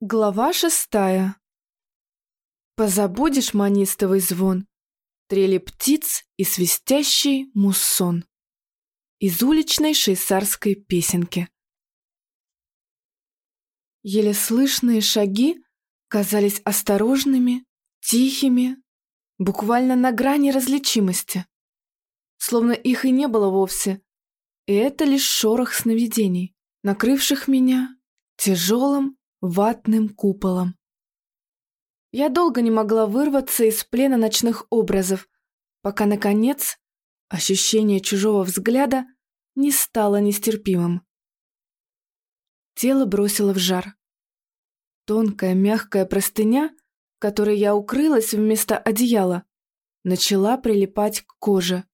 Глава шестая. Позабудешь манистовый звон, Трели птиц и свистящий муссон. Из уличной шейсарской песенки. Еле слышные шаги казались осторожными, тихими, буквально на грани различимости. Словно их и не было вовсе, и это лишь шорох сновидений, накрывших меня тяжелым, ватным куполом. Я долго не могла вырваться из плена ночных образов, пока, наконец, ощущение чужого взгляда не стало нестерпимым. Тело бросило в жар. Тонкая мягкая простыня, которой я укрылась вместо одеяла, начала прилипать к коже,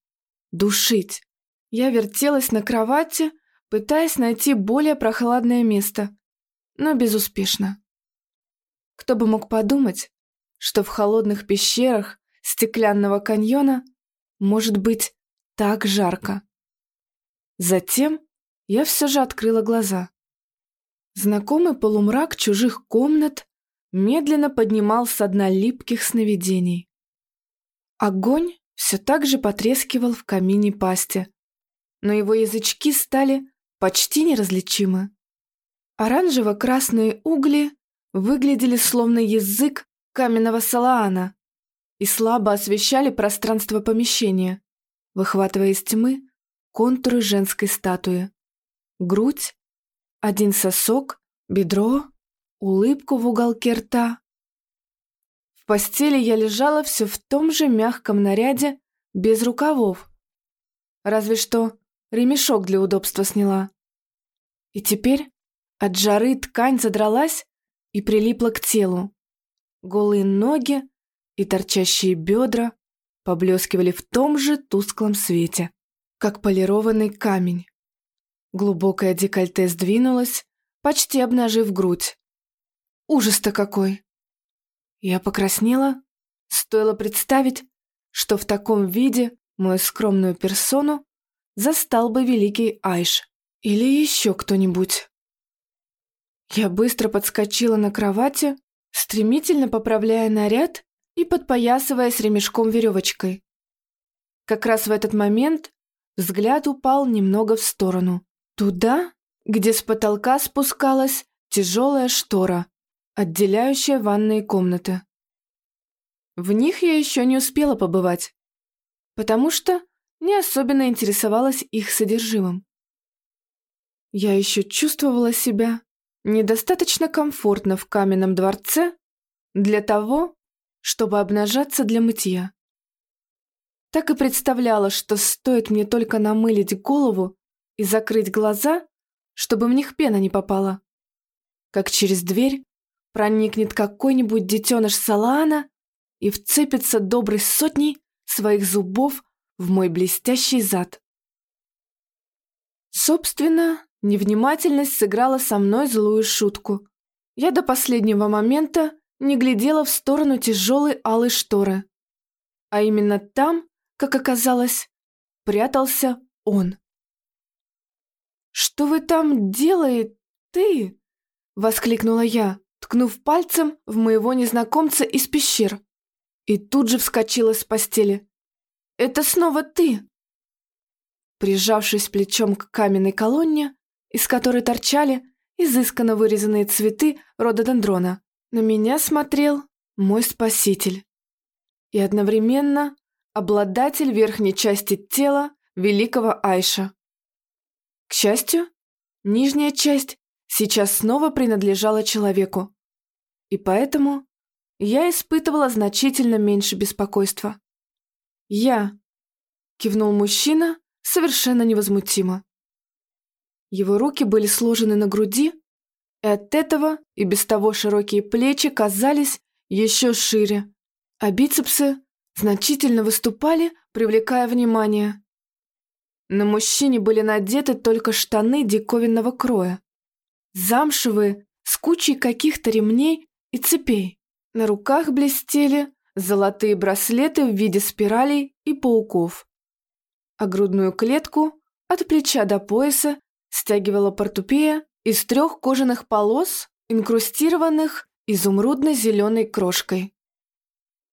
душить. Я вертелась на кровати, пытаясь найти более прохладное место, но безуспешно. Кто бы мог подумать, что в холодных пещерах стеклянного каньона может быть так жарко. Затем я все же открыла глаза. Знакомый полумрак чужих комнат медленно поднимался с дна липких сновидений. Огонь все так же потрескивал в камине пасти, но его язычки стали почти неразличимы. Оранжево-красные угли выглядели словно язык каменного салаана и слабо освещали пространство помещения, выхватывая из тьмы контуры женской статуи. Грудь, один сосок, бедро, улыбку в уголке рта. В постели я лежала все в том же мягком наряде, без рукавов. Разве что ремешок для удобства сняла. И теперь от жары ткань задралась и прилипла к телу. Голые ноги и торчащие бедра поблескивали в том же тусклом свете, как полированный камень. Глубокое декольте сдвинулось, почти обнажив грудь. Ужас-то какой! Я покраснела, стоило представить, что в таком виде мою скромную персону застал бы великий Айш или еще кто-нибудь. Я быстро подскочила на кровати, стремительно поправляя наряд и подпоясываясь ремешком-веревочкой. Как раз в этот момент взгляд упал немного в сторону. Туда, где с потолка спускалась тяжелая штора, отделяющая ванные комнаты. В них я еще не успела побывать, потому что не особенно интересовалась их содержимым. Я еще чувствовала себя недостаточно комфортно в каменном дворце для того, чтобы обнажаться для мытья. Так и представляла, что стоит мне только намылить голову и закрыть глаза, чтобы в них пена не попала. Как через дверь проникнет какой-нибудь детеныш Салаана и вцепится доброй сотней своих зубов в мой блестящий зад. Собственно, Невнимательность сыграла со мной злую шутку. Я до последнего момента не глядела в сторону тяжелой алой шторы. А именно там, как оказалось, прятался он. «Что вы там делаете, ты?» — воскликнула я, ткнув пальцем в моего незнакомца из пещер. И тут же вскочила с постели. «Это снова ты!» Прижавшись плечом к каменной колонне, из которой торчали изысканно вырезанные цветы рододендрона. На меня смотрел мой спаситель. И одновременно обладатель верхней части тела великого Айша. К счастью, нижняя часть сейчас снова принадлежала человеку. И поэтому я испытывала значительно меньше беспокойства. «Я», — кивнул мужчина совершенно невозмутимо. Его руки были сложены на груди, и от этого и без того широкие плечи казались еще шире, а бицепсы значительно выступали, привлекая внимание. На мужчине были надеты только штаны диковинного кроя, замшевые, с кучей каких-то ремней и цепей. На руках блестели золотые браслеты в виде спиралей и пауков, а грудную клетку от плеча до пояса стягивала портупея из трех кожаных полос инкрустированных изумрудно-зеленой крошкой.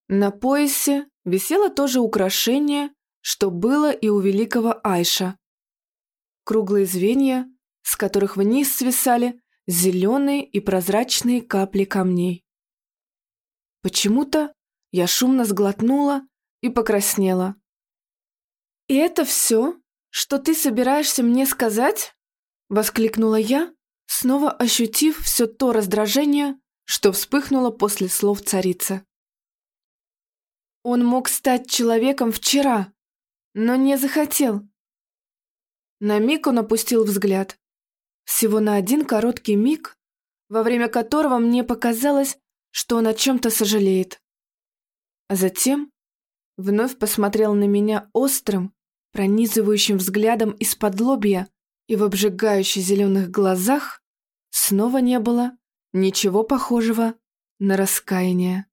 На поясе висело то же украшение, что было и у великого Айша. Круглые звенья, с которых вниз свисали зеленые и прозрачные капли камней. Почему-то я шумно сглотнула и покраснела. «И это все, что ты собираешься мне сказать?» — воскликнула я, снова ощутив все то раздражение, что вспыхнуло после слов царицы. Он мог стать человеком вчера, но не захотел. На миг он опустил взгляд. Всего на один короткий миг, во время которого мне показалось, что он о чем-то сожалеет. А затем вновь посмотрел на меня острым, пронизывающим взглядом из-под лобья, и в обжигающих зеленых глазах снова не было ничего похожего на раскаяние.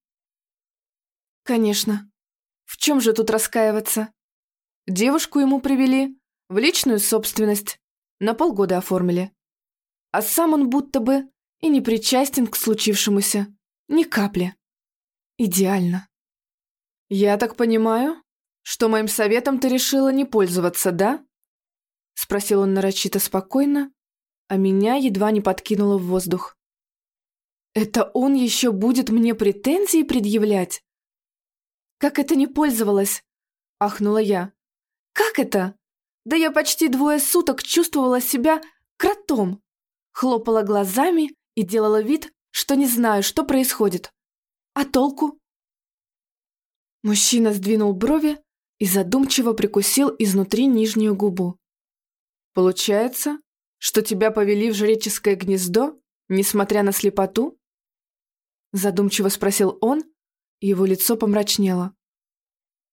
Конечно. В чем же тут раскаиваться? Девушку ему привели в личную собственность, на полгода оформили. А сам он будто бы и не причастен к случившемуся, ни капли. Идеально. Я так понимаю, что моим советом ты решила не пользоваться, да? Спросил он нарочито спокойно, а меня едва не подкинуло в воздух. Это он еще будет мне претензии предъявлять? Как это не пользовалась? Ахнула я. Как это? Да я почти двое суток чувствовала себя кротом. Хлопала глазами и делала вид, что не знаю, что происходит. А толку? Мужчина сдвинул брови и задумчиво прикусил изнутри нижнюю губу. Получается, что тебя повели в жреческое гнездо, несмотря на слепоту? Задумчиво спросил он, и его лицо помрачнело.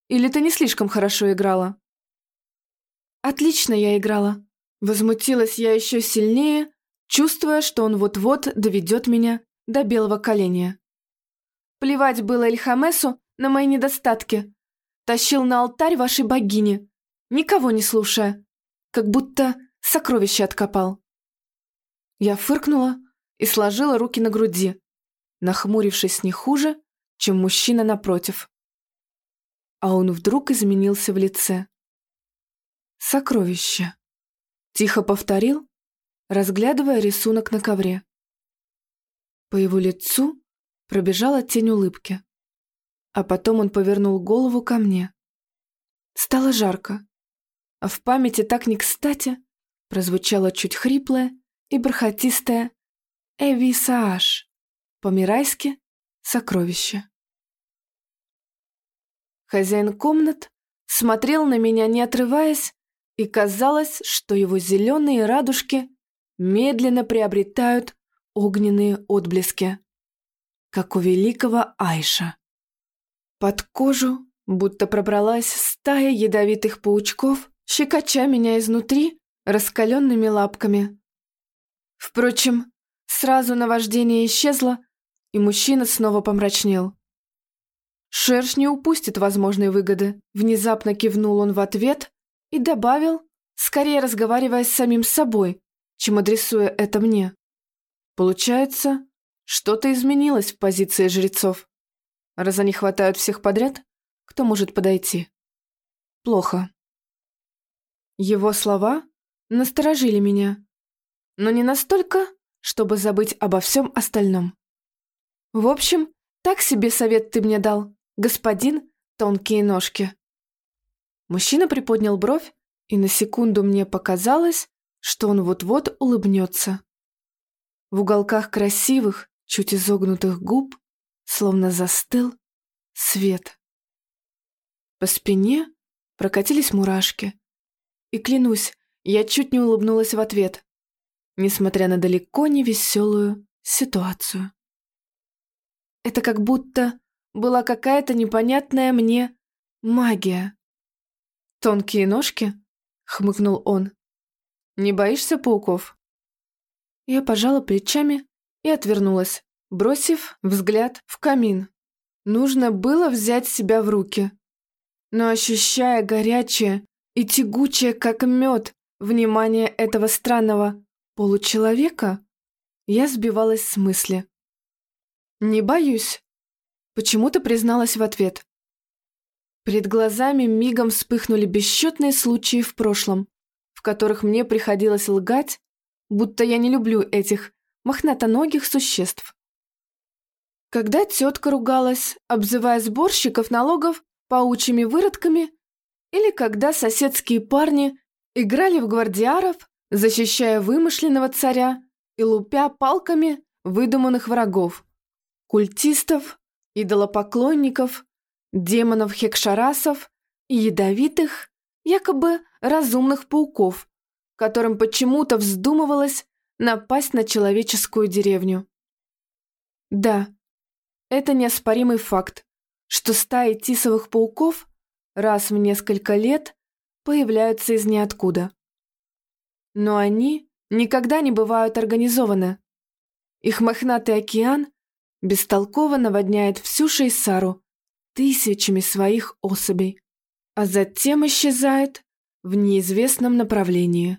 Или ты не слишком хорошо играла? Отлично я играла. Возмутилась я еще сильнее, чувствуя, что он вот-вот доведет меня до белого коленя. Плевать было Эльхамесу на мои недостатки. Тащил на алтарь вашей богини, никого не слушая, как будто сокровище откопал. Я фыркнула и сложила руки на груди, нахмурившись не хуже, чем мужчина напротив. А он вдруг изменился в лице. «Сокровище», — тихо повторил, разглядывая рисунок на ковре. По его лицу пробежала тень улыбки, а потом он повернул голову ко мне. Стало жарко, а в памяти так не кстати прозвучало чуть хриплое и бархатистое «Эви Сааш», по-мирайски «Сокровище». Хозяин комнат смотрел на меня, не отрываясь, и казалось, что его зеленые радужки медленно приобретают огненные отблески, как у великого Айша. Под кожу будто пробралась стая ядовитых паучков, щекоча меня изнутри раскаленными лапками. Впрочем, сразу наваждение исчезло, и мужчина снова помрачнел. «Шерш не упустит возможной выгоды», — внезапно кивнул он в ответ, и добавил, скорее разговаривая с самим собой, чем адресуя это мне. Получается, что-то изменилось в позиции жрецов. Раз они хватают всех подряд, кто может подойти? Плохо. Его слова насторожили меня, но не настолько, чтобы забыть обо всем остальном. В общем, так себе совет ты мне дал, господин тонкие ножки. Мужчина приподнял бровь, и на секунду мне показалось, что он вот-вот улыбнется. В уголках красивых, чуть изогнутых губ, словно застыл свет. По спине прокатились мурашки. И клянусь, я чуть не улыбнулась в ответ, несмотря на далеко не веселую ситуацию. Это как будто была какая-то непонятная мне магия. «Тонкие ножки?» — хмыкнул он. «Не боишься пауков?» Я пожала плечами и отвернулась, бросив взгляд в камин. Нужно было взять себя в руки. Но ощущая горячее и тягучее, как мед, внимание этого странного получеловека, Я сбивалась с мысли. «Не боюсь», — почему-то призналась в ответ. Перед глазами мигом вспыхнули бесчетные случаи в прошлом, в которых мне приходилось лгать, будто я не люблю этих мохнатоногих существ. Когда тетка ругалась, обзывая сборщиков налогов паучьими выродками, или когда соседские парни играли в гвардиаров, защищая вымышленного царя и лупя палками выдуманных врагов, культистов, идолопоклонников, демонов-хекшарасов и ядовитых, якобы разумных пауков, которым почему-то вздумывалось напасть на человеческую деревню. Да, это неоспоримый факт, что стаи тисовых пауков раз в несколько лет появляются из ниоткуда. Но они никогда не бывают организованы. Их мохнатый океан бестолково наводняет всю Шейсару тысячами своих особей, а затем исчезает в неизвестном направлении.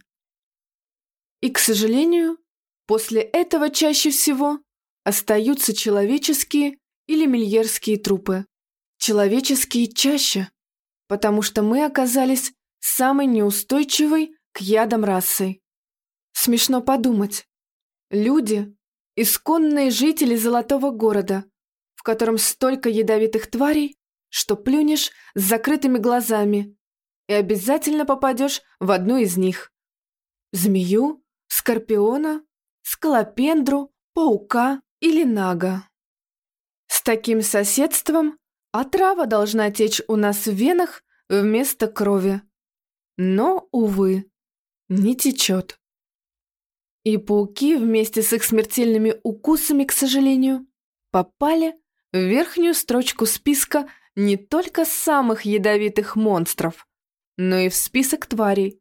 И, к сожалению, после этого чаще всего остаются человеческие или мильерские трупы. Человеческие чаще, потому что мы оказались самой неустойчивой к ядам расой. Смешно подумать. Люди – исконные жители золотого города, в котором столько ядовитых тварей, что плюнешь с закрытыми глазами и обязательно попадешь в одну из них. Змею, скорпиона, скалопендру, паука или нага. С таким соседством отрава должна течь у нас в венах вместо крови. Но, увы, не течет. И пауки вместе с их смертельными укусами, к сожалению, попали в верхнюю строчку списка не только самых ядовитых монстров, но и в список тварей,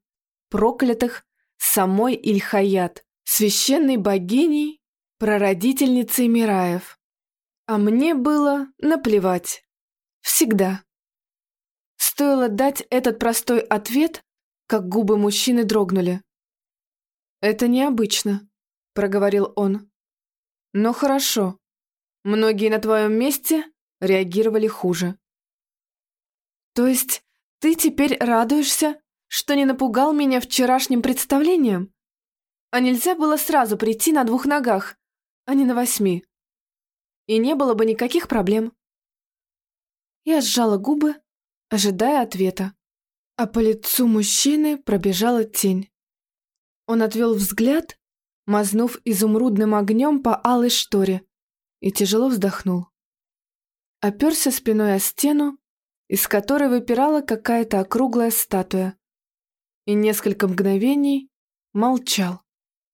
проклятых самой Ильхаят, священной богиней, прародительницей Мираев. А мне было наплевать. Всегда. Стоило дать этот простой ответ, как губы мужчины дрогнули. «Это необычно», — проговорил он. «Но хорошо. Многие на твоем месте реагировали хуже». «То есть ты теперь радуешься, что не напугал меня вчерашним представлением? А нельзя было сразу прийти на двух ногах, а не на восьми? И не было бы никаких проблем». Я сжала губы, ожидая ответа. А по лицу мужчины пробежала тень. Он отвел взгляд, мазнув изумрудным огнем по алой шторе, и тяжело вздохнул. Оперся спиной о стену, из которой выпирала какая-то округлая статуя, и несколько мгновений молчал.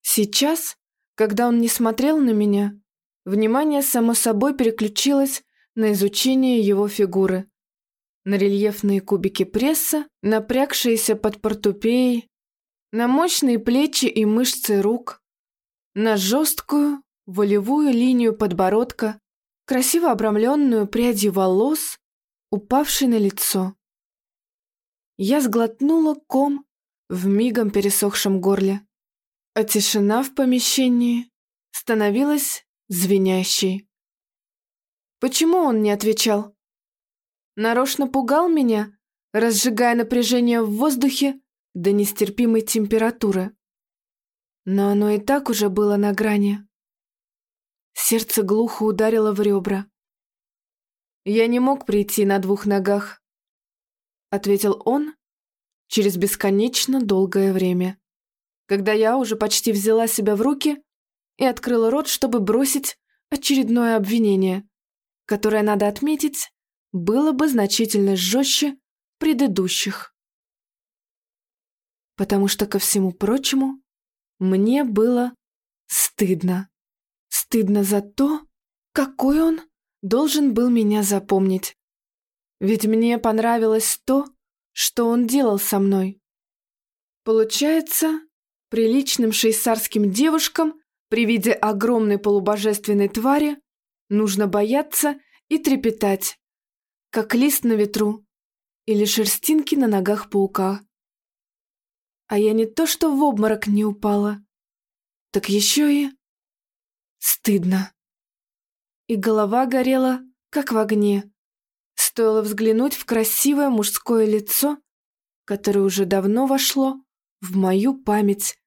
Сейчас, когда он не смотрел на меня, внимание само собой переключилось на изучение его фигуры. На рельефные кубики пресса, напрягшиеся под портупеей, на мощные плечи и мышцы рук, на жесткую, волевую линию подбородка, красиво обрамленную прядью волос, упавшей на лицо. Я сглотнула ком в мигом пересохшем горле, а тишина в помещении становилась звенящей. Почему он не отвечал? Нарочно пугал меня, разжигая напряжение в воздухе до нестерпимой температуры. Но оно и так уже было на грани. Сердце глухо ударило в ребра. «Я не мог прийти на двух ногах», — ответил он через бесконечно долгое время, когда я уже почти взяла себя в руки и открыла рот, чтобы бросить очередное обвинение которое, надо отметить, было бы значительно жестче предыдущих. Потому что, ко всему прочему, мне было стыдно. Стыдно за то, какой он должен был меня запомнить. Ведь мне понравилось то, что он делал со мной. Получается, приличным шейсарским девушкам при виде огромной полубожественной твари Нужно бояться и трепетать, как лист на ветру или шерстинки на ногах паука. А я не то что в обморок не упала, так еще и... стыдно. И голова горела, как в огне. Стоило взглянуть в красивое мужское лицо, которое уже давно вошло в мою память,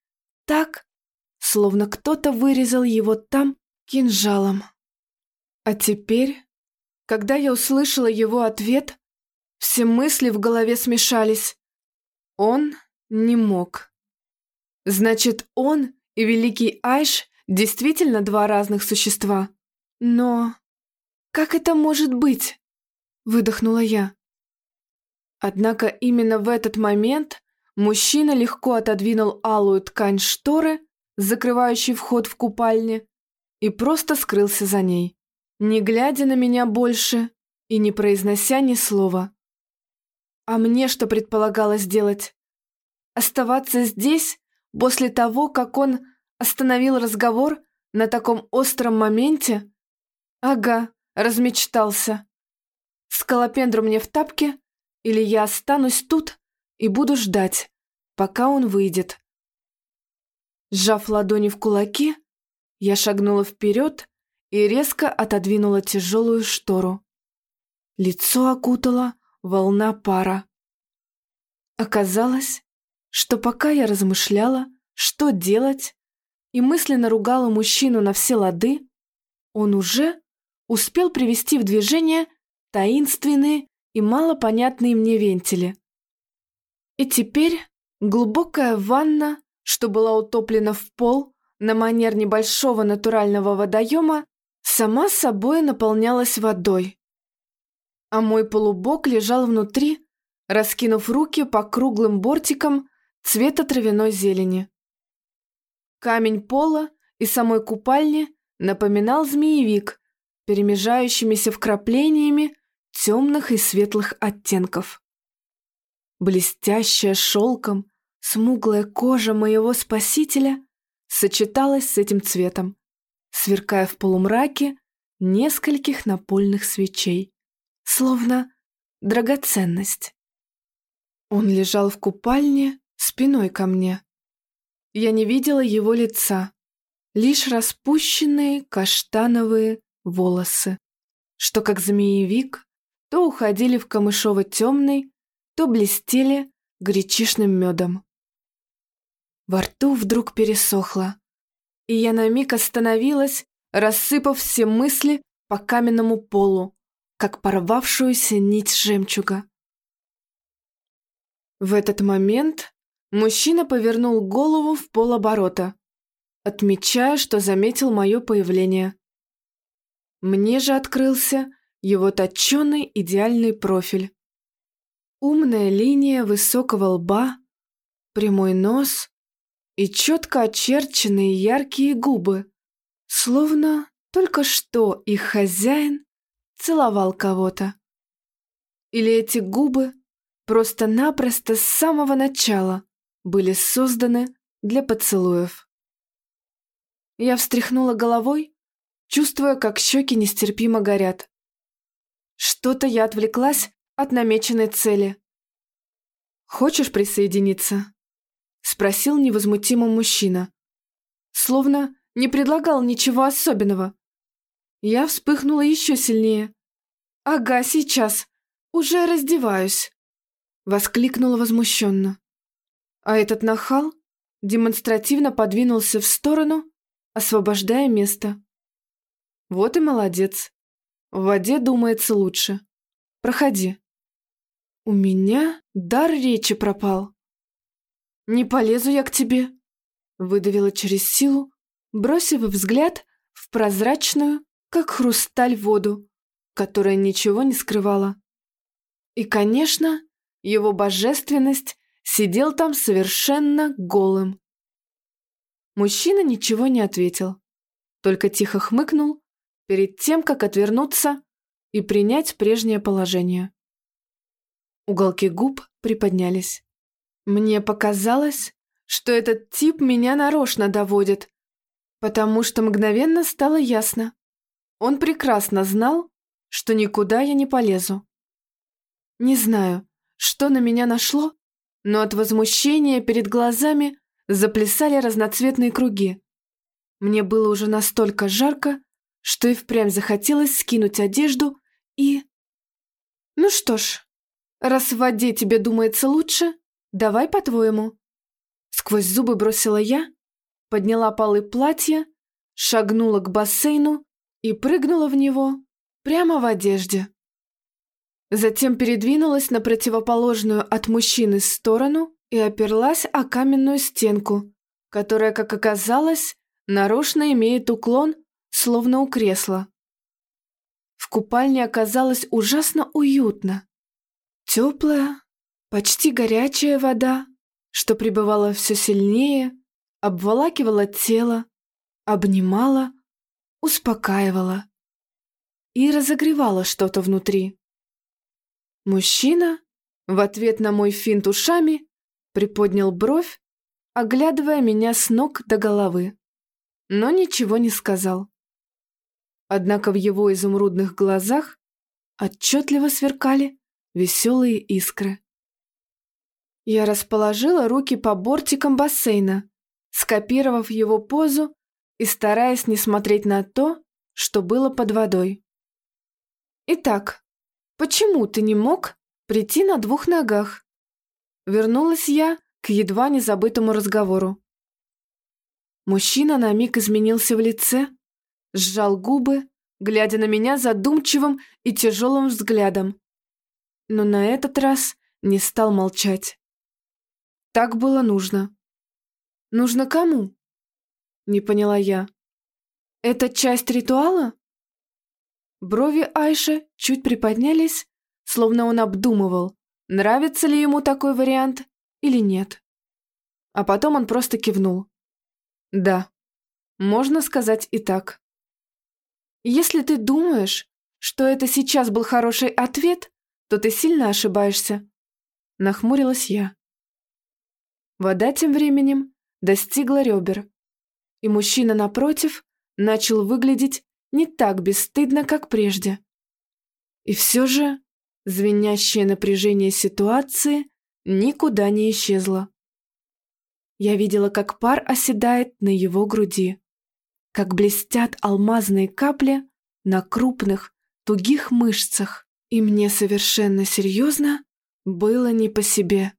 так, словно кто-то вырезал его там кинжалом. А теперь, когда я услышала его ответ, все мысли в голове смешались. Он не мог. Значит, он и Великий Айш действительно два разных существа. Но как это может быть? Выдохнула я. Однако именно в этот момент мужчина легко отодвинул алую ткань шторы, закрывающей вход в купальне, и просто скрылся за ней, не глядя на меня больше и не произнося ни слова. А мне что предполагалось делать? Оставаться здесь после того, как он остановил разговор на таком остром моменте? Ага, размечтался. Скалопендру мне в тапке, или я останусь тут и буду ждать, пока он выйдет. Сжав ладони в кулаки, я шагнула вперед и резко отодвинула тяжелую штору. Лицо окутала волна пара. Оказалось, что пока я размышляла, что делать, и мысленно ругала мужчину на все лады, он уже успел привести в движение таинственные и малопонятные мне вентили. И теперь глубокая ванна, что была утоплена в пол на манер небольшого натурального водоема, сама собой наполнялась водой а мой полубок лежал внутри, раскинув руки по круглым бортикам цвета травяной зелени. Камень пола и самой купальни напоминал змеевик, перемежающимися вкраплениями темных и светлых оттенков. Блестящая шелком, смуглая кожа моего спасителя сочеталась с этим цветом, сверкая в полумраке нескольких напольных свечей словно драгоценность. Он лежал в купальне спиной ко мне. Я не видела его лица, лишь распущенные каштановые волосы, что как змеевик то уходили в камышово-темный, то блестели гречишным медом. Во рту вдруг пересохло, и я на миг остановилась, рассыпав все мысли по каменному полу, как порвавшуюся нить жемчуга. В этот момент мужчина повернул голову в полоборота, отмечая, что заметил мое появление. Мне же открылся его точеный идеальный профиль. Умная линия высокого лба, прямой нос и четко очерченные яркие губы, словно только что их хозяин целовал кого-то. Или эти губы просто-напросто с самого начала были созданы для поцелуев. Я встряхнула головой, чувствуя, как щеки нестерпимо горят. Что-то я отвлеклась от намеченной цели. «Хочешь присоединиться?» — спросил невозмутимый мужчина. Словно не предлагал ничего особенного. Я вспыхнула еще сильнее. «Ага, сейчас. Уже раздеваюсь!» Воскликнула возмущенно. А этот нахал демонстративно подвинулся в сторону, освобождая место. Вот и молодец. В воде думается лучше. Проходи. У меня дар речи пропал. Не полезу я к тебе, выдавила через силу, бросив взгляд в прозрачную, как хрусталь воду, которая ничего не скрывала. И, конечно, его божественность сидел там совершенно голым. Мужчина ничего не ответил, только тихо хмыкнул перед тем, как отвернуться и принять прежнее положение. Уголки губ приподнялись. Мне показалось, что этот тип меня нарочно доводит, потому что мгновенно стало ясно. Он прекрасно знал, что никуда я не полезу. Не знаю, что на меня нашло, но от возмущения перед глазами заплясали разноцветные круги. Мне было уже настолько жарко, что и впрямь захотелось скинуть одежду и... Ну что ж, раз в воде тебе думается лучше, давай по-твоему. Сквозь зубы бросила я, подняла полы платья, шагнула к бассейну и прыгнула в него прямо в одежде. Затем передвинулась на противоположную от мужчины сторону и оперлась о каменную стенку, которая, как оказалось, нарочно имеет уклон, словно у кресла. В купальне оказалось ужасно уютно. Теплая, почти горячая вода, что пребывала все сильнее, обволакивала тело, обнимала, успокаивала и разогревала что-то внутри. Мужчина, в ответ на мой финт ушами, приподнял бровь, оглядывая меня с ног до головы, но ничего не сказал. Однако в его изумрудных глазах отчетливо сверкали веселые искры. Я расположила руки по бортикам бассейна, скопировав его позу и стараясь не смотреть на то, что было под водой. «Итак, почему ты не мог прийти на двух ногах?» Вернулась я к едва не забытому разговору. Мужчина на миг изменился в лице, сжал губы, глядя на меня задумчивым и тяжелым взглядом. Но на этот раз не стал молчать. Так было нужно. Нужно кому? Не поняла я. Это часть ритуала? Брови Айши чуть приподнялись, словно он обдумывал, нравится ли ему такой вариант или нет. А потом он просто кивнул. Да, можно сказать и так. Если ты думаешь, что это сейчас был хороший ответ, то ты сильно ошибаешься. Нахмурилась я. Вода тем временем достигла ребер, и мужчина напротив начал выглядеть не так бесстыдно, как прежде. И все же звенящее напряжение ситуации никуда не исчезло. Я видела, как пар оседает на его груди, как блестят алмазные капли на крупных, тугих мышцах, и мне совершенно серьезно было не по себе.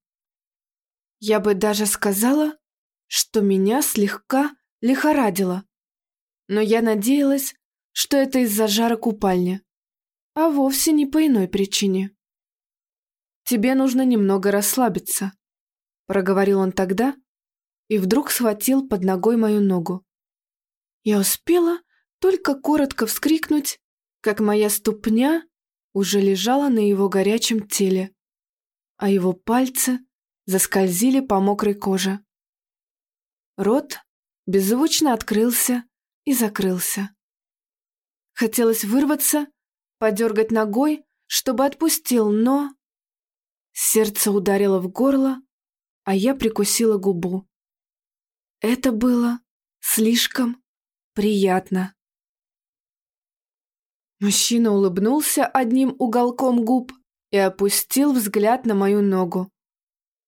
Я бы даже сказала, что меня слегка лихорадило. Но я надеялась, что это из-за жара купальни, а вовсе не по иной причине. «Тебе нужно немного расслабиться», — проговорил он тогда и вдруг схватил под ногой мою ногу. Я успела только коротко вскрикнуть, как моя ступня уже лежала на его горячем теле, а его пальцы заскользили по мокрой коже. Рот беззвучно открылся и закрылся. Хотелось вырваться, подергать ногой, чтобы отпустил, но... Сердце ударило в горло, а я прикусила губу. Это было слишком приятно. Мужчина улыбнулся одним уголком губ и опустил взгляд на мою ногу.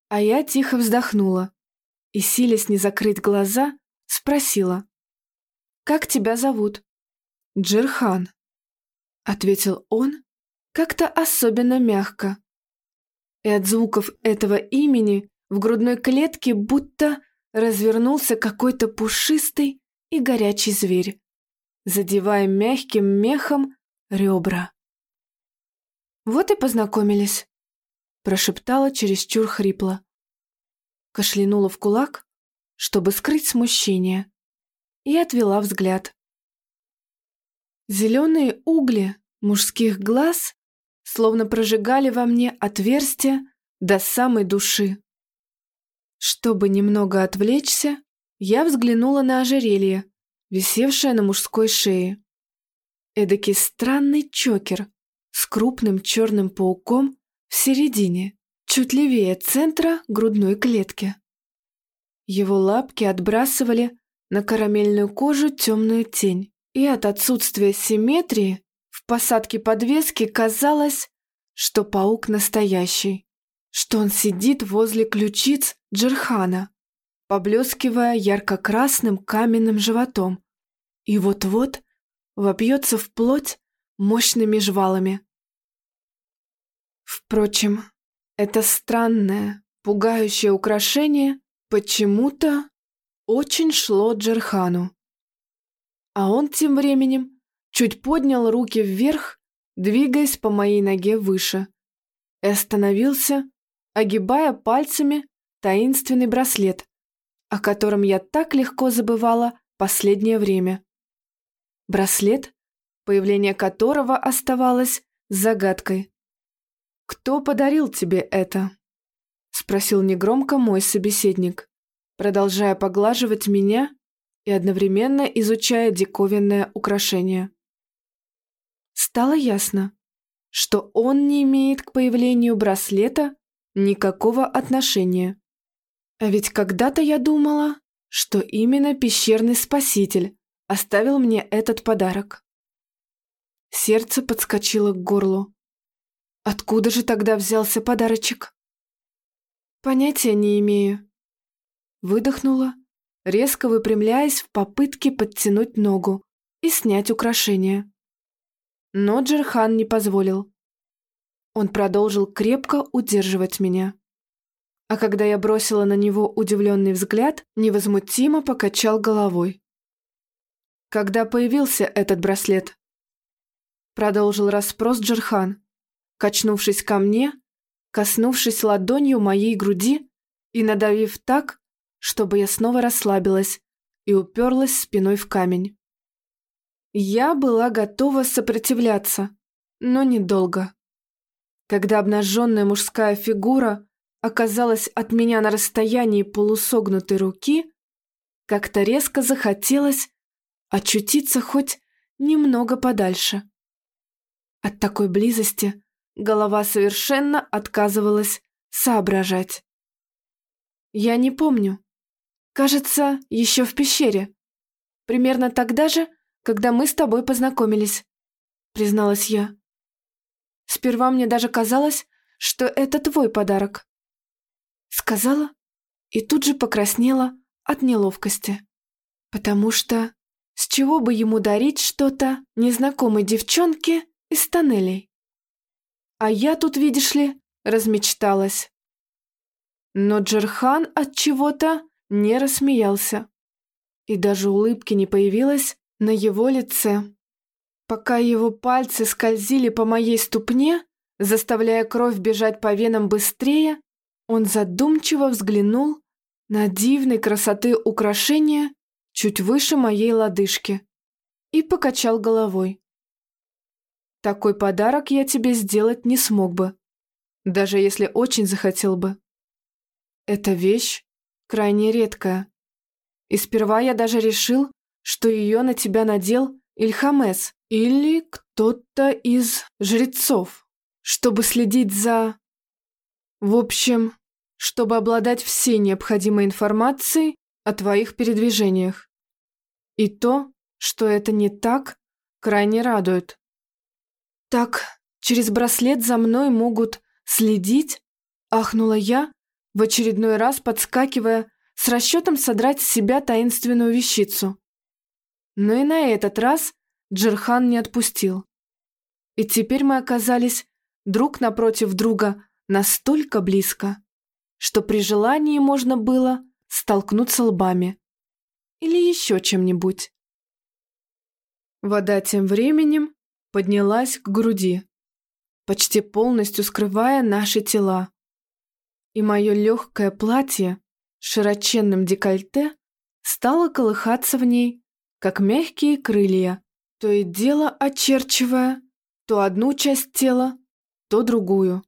А я тихо вздохнула и, силясь не закрыть глаза, спросила. «Как тебя зовут?» «Джирхан», — ответил он как-то особенно мягко. И от звуков этого имени в грудной клетке будто развернулся какой-то пушистый и горячий зверь, задевая мягким мехом ребра. «Вот и познакомились», — прошептала чересчур хрипло кашлянула в кулак, чтобы скрыть смущение, и отвела взгляд. Зеленые угли мужских глаз словно прожигали во мне отверстие до самой души. Чтобы немного отвлечься, я взглянула на ожерелье, висевшее на мужской шее. Эдакий странный чокер с крупным черным пауком в середине чуть левее центра грудной клетки. Его лапки отбрасывали на карамельную кожу темную тень, и от отсутствия симметрии в посадке подвески казалось, что паук настоящий, что он сидит возле ключиц Джерхана, поблескивая ярко-красным каменным животом, и вот-вот вопьется в плоть мощными жвалами. Впрочем, это странное, пугающее украшение почему-то очень шло Джерхану. А он тем временем чуть поднял руки вверх, двигаясь по моей ноге выше, и остановился, огибая пальцами таинственный браслет, о котором я так легко забывала последнее время. Браслет, появление которого оставалось загадкой. «Кто подарил тебе это?» — спросил негромко мой собеседник, продолжая поглаживать меня и одновременно изучая диковинное украшение. Стало ясно, что он не имеет к появлению браслета никакого отношения. А ведь когда-то я думала, что именно пещерный спаситель оставил мне этот подарок. Сердце подскочило к горлу. Откуда же тогда взялся подарочек? Понятия не имею. Выдохнула, резко выпрямляясь в попытке подтянуть ногу и снять украшение. Но Джерхан не позволил. Он продолжил крепко удерживать меня а когда я бросила на него удивленный взгляд, невозмутимо покачал головой. «Когда появился этот браслет?» Продолжил расспрос Джерхан, качнувшись ко мне, коснувшись ладонью моей груди и надавив так, чтобы я снова расслабилась и уперлась спиной в камень. Я была готова сопротивляться, но недолго. Когда обнаженная мужская фигура оказалась от меня на расстоянии полусогнутой руки, как-то резко захотелось очутиться хоть немного подальше. От такой близости голова совершенно отказывалась соображать. Я не помню. Кажется, еще в пещере. Примерно тогда же, когда мы с тобой познакомились, призналась я. Сперва мне даже казалось, что это твой подарок. Сказала и тут же покраснела от неловкости. Потому что с чего бы ему дарить что-то незнакомой девчонке из тоннелей? А я тут, видишь ли, размечталась. Но Джерхан от чего-то не рассмеялся. И даже улыбки не появилось на его лице. Пока его пальцы скользили по моей ступне, заставляя кровь бежать по венам быстрее, он задумчиво взглянул на дивной красоты украшения чуть выше моей лодыжки и покачал головой. Такой подарок я тебе сделать не смог бы, даже если очень захотел бы. Эта вещь крайне редкая. И сперва я даже решил, что ее на тебя надел Ильхамес или кто-то из жрецов, чтобы следить за... В общем, чтобы обладать всей необходимой информацией о твоих передвижениях. И то, что это не так, крайне радует. Так, через браслет за мной могут следить? Ахнула я, в очередной раз подскакивая, с расчетом содрать с себя таинственную вещицу. Но и на этот раз Джерхан не отпустил. И теперь мы оказались друг напротив друга настолько близко, что при желании можно было столкнуться лбами или еще чем-нибудь. Вода тем временем поднялась к груди, почти полностью скрывая наши тела. И мое легкое платье с широченным декольте стало колыхаться в ней, как мягкие крылья, то и дело очерчивая то одну часть тела, то другую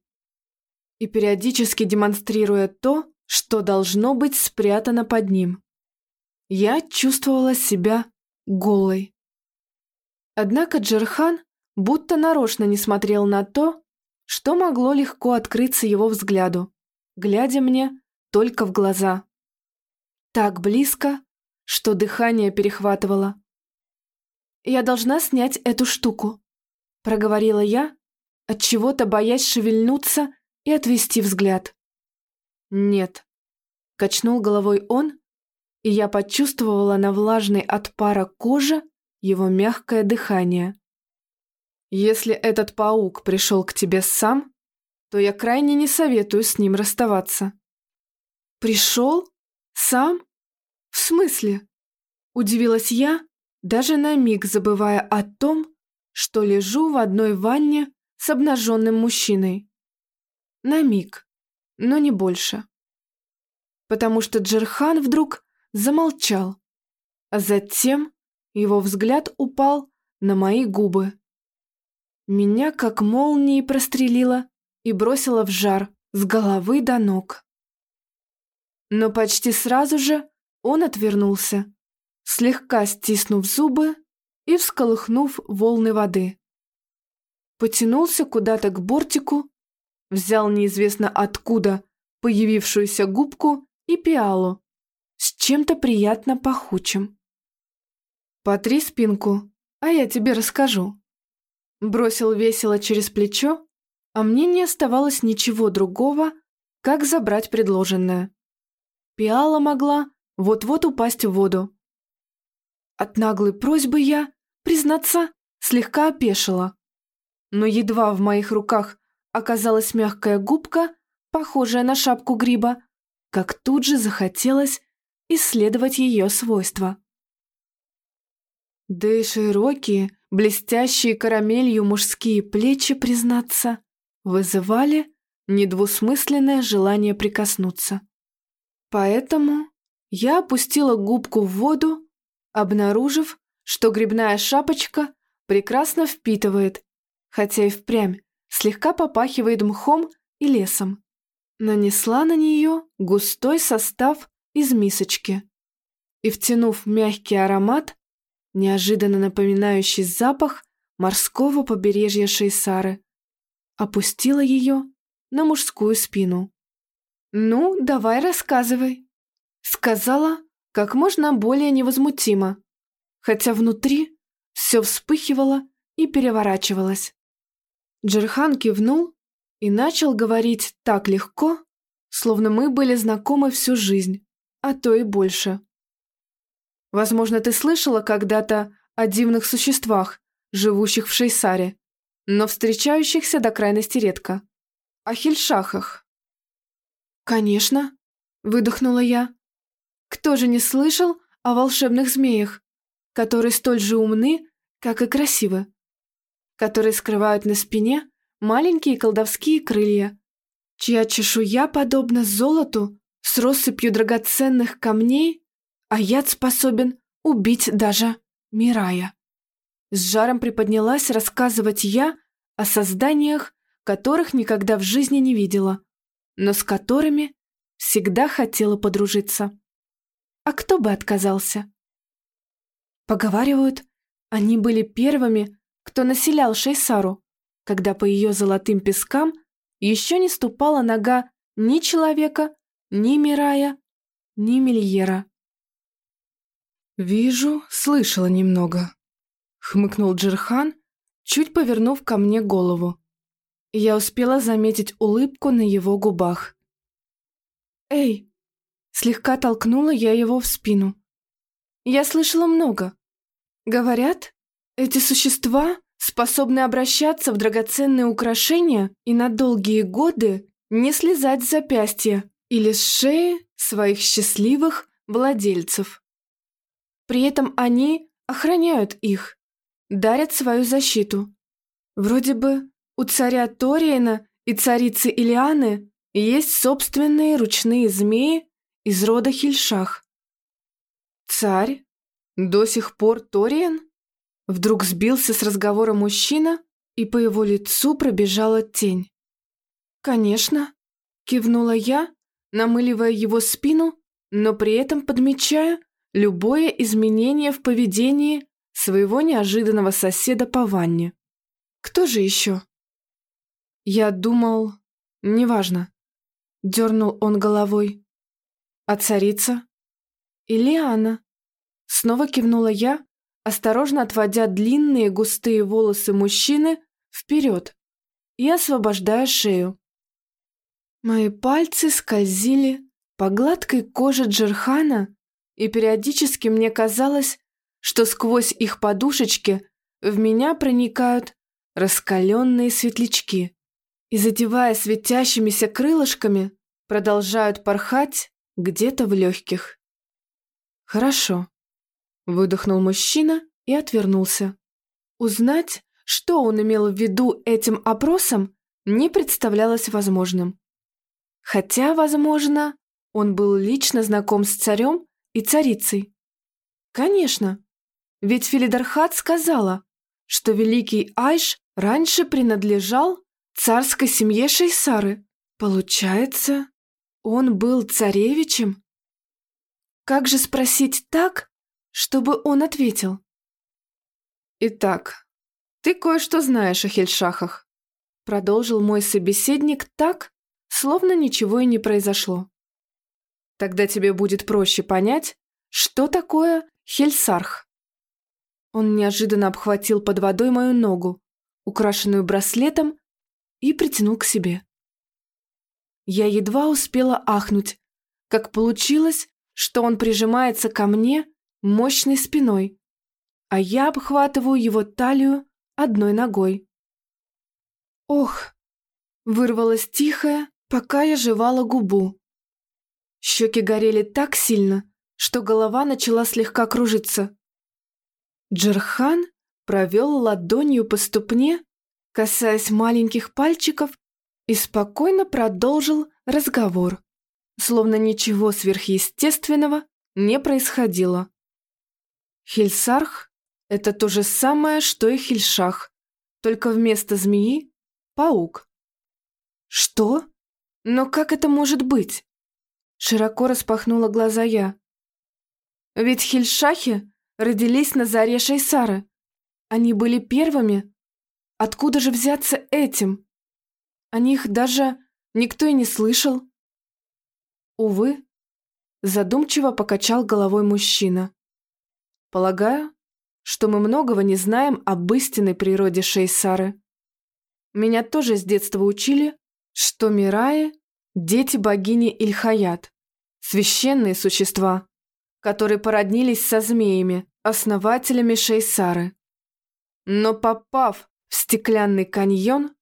и периодически демонстрируя то, что должно быть спрятано под ним. Я чувствовала себя голой. Однако Джерхан будто нарочно не смотрел на то, что могло легко открыться его взгляду, глядя мне только в глаза. Так близко, что дыхание перехватывало. «Я должна снять эту штуку», — проговорила я, отчего-то боясь шевельнуться и отвести взгляд. «Нет», — качнул головой он, и я почувствовала на влажной от пара кожи его мягкое дыхание. «Если этот паук пришел к тебе сам, то я крайне не советую с ним расставаться». «Пришел? Сам? В смысле?» Удивилась я, даже на миг забывая о том, что лежу в одной ванне с обнаженным мужчиной. На миг, но не больше. Потому что Джерхан вдруг замолчал, а затем его взгляд упал на мои губы. Меня как молнией прострелило и бросило в жар с головы до ног. Но почти сразу же он отвернулся, слегка стиснув зубы и всколыхнув волны воды. Потянулся куда-то к бортику, взял неизвестно откуда появившуюся губку и пиалу с чем-то приятно пахучим. «Потри спинку, а я тебе расскажу». Бросил весело через плечо, а мне не оставалось ничего другого, как забрать предложенное. Пиала могла вот-вот упасть в воду. От наглой просьбы я, признаться, слегка опешила. Но едва в моих руках оказалась мягкая губка, похожая на шапку гриба, как тут же захотелось исследовать ее свойства. Да и широкие, блестящие карамелью мужские плечи, признаться, вызывали недвусмысленное желание прикоснуться. Поэтому я опустила губку в воду, обнаружив, что грибная шапочка прекрасно впитывает, хотя и впрямь слегка попахивает мхом и лесом. Нанесла на нее густой состав из мисочки и, втянув мягкий аромат, неожиданно напоминающий запах морского побережья Шейсары. Опустила ее на мужскую спину. «Ну, давай рассказывай», — сказала как можно более невозмутимо, хотя внутри все вспыхивало и переворачивалось. Джерхан кивнул и начал говорить так легко, словно мы были знакомы всю жизнь, а то и больше. Возможно, ты слышала когда-то о дивных существах, живущих в Шейсаре, но встречающихся до крайности редко. О хильшахах. «Конечно», — выдохнула я. «Кто же не слышал о волшебных змеях, которые столь же умны, как и красивы, которые скрывают на спине маленькие колдовские крылья, чья чешуя подобна золоту с россыпью драгоценных камней а яд способен убить даже Мирая. С жаром приподнялась рассказывать я о созданиях, которых никогда в жизни не видела, но с которыми всегда хотела подружиться. А кто бы отказался? Поговаривают, они были первыми, кто населял Шейсару, когда по ее золотым пескам еще не ступала нога ни человека, ни Мирая, ни Мильера. «Вижу, слышала немного», — хмыкнул Джерхан, чуть повернув ко мне голову. Я успела заметить улыбку на его губах. «Эй!» — слегка толкнула я его в спину. «Я слышала много. Говорят, эти существа способны обращаться в драгоценные украшения и на долгие годы не слезать с запястья или с шеи своих счастливых владельцев. При этом они охраняют их, дарят свою защиту. Вроде бы у царя Ториена и царицы Илианы есть собственные ручные змеи из рода Хильшах. Царь? До сих пор Ториен? Вдруг сбился с разговора мужчина, и по его лицу пробежала тень. «Конечно», — кивнула я, намыливая его спину, но при этом подмечая, любое изменение в поведении своего неожиданного соседа по ванне. Кто же еще? Я думал... Неважно. Дернул он головой. А царица? Илиана. Снова кивнула я, осторожно отводя длинные густые волосы мужчины вперед и освобождая шею. Мои пальцы скользили по гладкой коже Джерхана, и периодически мне казалось, что сквозь их подушечки в меня проникают раскаленные светлячки и, задевая светящимися крылышками, продолжают порхать где-то в легких. «Хорошо», — выдохнул мужчина и отвернулся. Узнать, что он имел в виду этим опросом, не представлялось возможным. Хотя, возможно, он был лично знаком с царем и царицей. Конечно, ведь Филидархат сказала, что великий Айш раньше принадлежал царской семье Шейсары. Получается, он был царевичем? Как же спросить так, чтобы он ответил? «Итак, ты кое-что знаешь о Хельшахах», продолжил мой собеседник так, словно ничего и не произошло. Тогда тебе будет проще понять, что такое Хельсарх. Он неожиданно обхватил под водой мою ногу, украшенную браслетом, и притянул к себе. Я едва успела ахнуть, как получилось, что он прижимается ко мне мощной спиной, а я обхватываю его талию одной ногой. Ох, вырвалось тихое, пока я жевала губу. Щеки горели так сильно, что голова начала слегка кружиться. Джерхан провел ладонью по ступне, касаясь маленьких пальчиков, и спокойно продолжил разговор, словно ничего сверхъестественного не происходило. Хильсарх – это то же самое, что и Хильшах, только вместо змеи – паук. Что? Но как это может быть? Широко распахнула глаза я. Ведь Хильшахи родились на заре Шейсары. Они были первыми. Откуда же взяться этим? О них даже никто и не слышал. Увы, задумчиво покачал головой мужчина. Полагаю, что мы многого не знаем об истинной природе Шейсары. Меня тоже с детства учили, что Мираи – дети богини Ильхаят, священные существа, которые породнились со змеями, основателями Шейсары. Но попав в стеклянный каньон,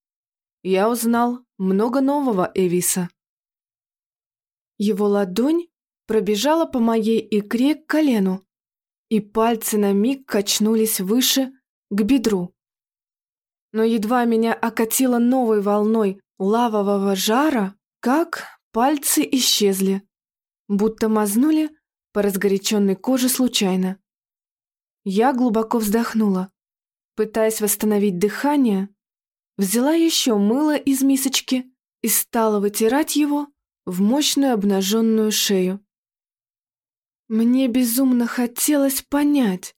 я узнал много нового Эвиса. Его ладонь пробежала по моей икре к колену, и пальцы на миг качнулись выше, к бедру. Но едва меня окатило новой волной лавового жара, как пальцы исчезли, будто мазнули по разгоряченной коже случайно. Я глубоко вздохнула, пытаясь восстановить дыхание, взяла еще мыло из мисочки и стала вытирать его в мощную обнаженную шею. Мне безумно хотелось понять,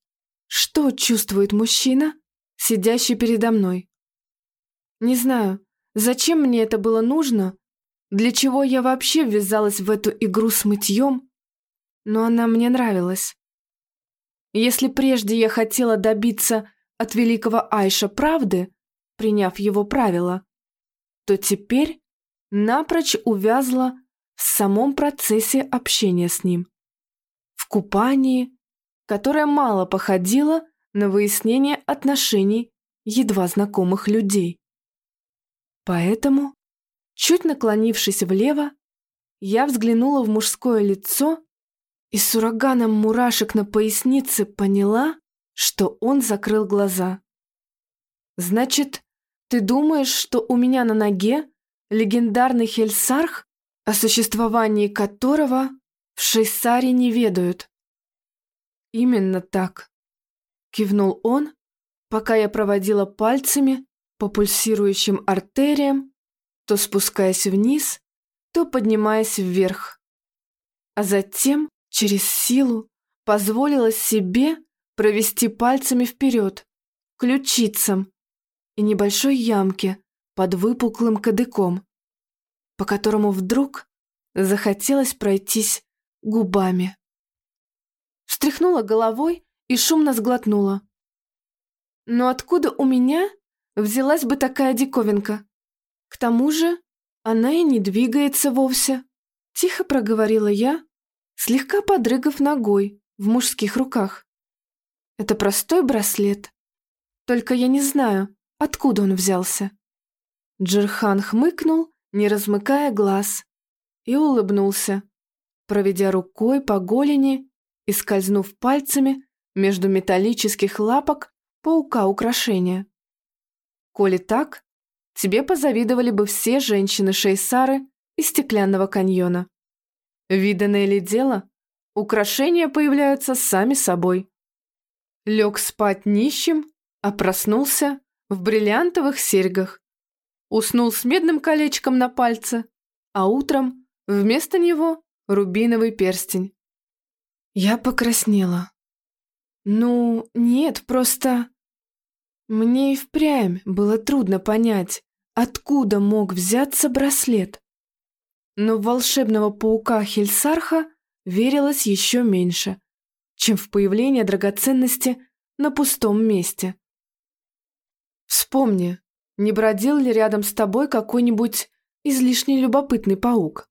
что чувствует мужчина, сидящий передо мной. Не знаю, зачем мне это было нужно, для чего я вообще ввязалась в эту игру с мытьем, но она мне нравилась. Если прежде я хотела добиться от великого Айша правды, приняв его правила, то теперь напрочь увязла в самом процессе общения с ним купании, которое мало походило на выяснение отношений едва знакомых людей. Поэтому, чуть наклонившись влево, я взглянула в мужское лицо и с ураганом мурашек на пояснице поняла, что он закрыл глаза. «Значит, ты думаешь, что у меня на ноге легендарный Хельсарх, о существовании которого в Шейсаре не ведают. Именно так. Кивнул он, пока я проводила пальцами по пульсирующим артериям, то спускаясь вниз, то поднимаясь вверх. А затем, через силу, позволила себе провести пальцами вперед, ключицам и небольшой ямке под выпуклым кадыком, по которому вдруг захотелось пройтись губами. Встряхнула головой и шумно сглотнула. Но откуда у меня взялась бы такая диковинка? К тому же она и не двигается вовсе. Тихо проговорила я, слегка подрыгав ногой в мужских руках. Это простой браслет. Только я не знаю, откуда он взялся. Джерхан хмыкнул, не размыкая глаз, и улыбнулся, проведя рукой по голени и скользнув пальцами между металлических лапок паука украшения. Коли так, тебе позавидовали бы все женщины Шейсары из Стеклянного каньона. Виданное ли дело, украшения появляются сами собой. Лег спать нищим, а проснулся в бриллиантовых серьгах. Уснул с медным колечком на пальце, а утром вместо него рубиновый перстень. Я покраснела. Ну, нет, просто... Мне и впрямь было трудно понять, откуда мог взяться браслет. Но в волшебного паука Хельсарха верилось еще меньше, чем в появление драгоценности на пустом месте. Вспомни, не бродил ли рядом с тобой какой-нибудь излишне любопытный паук?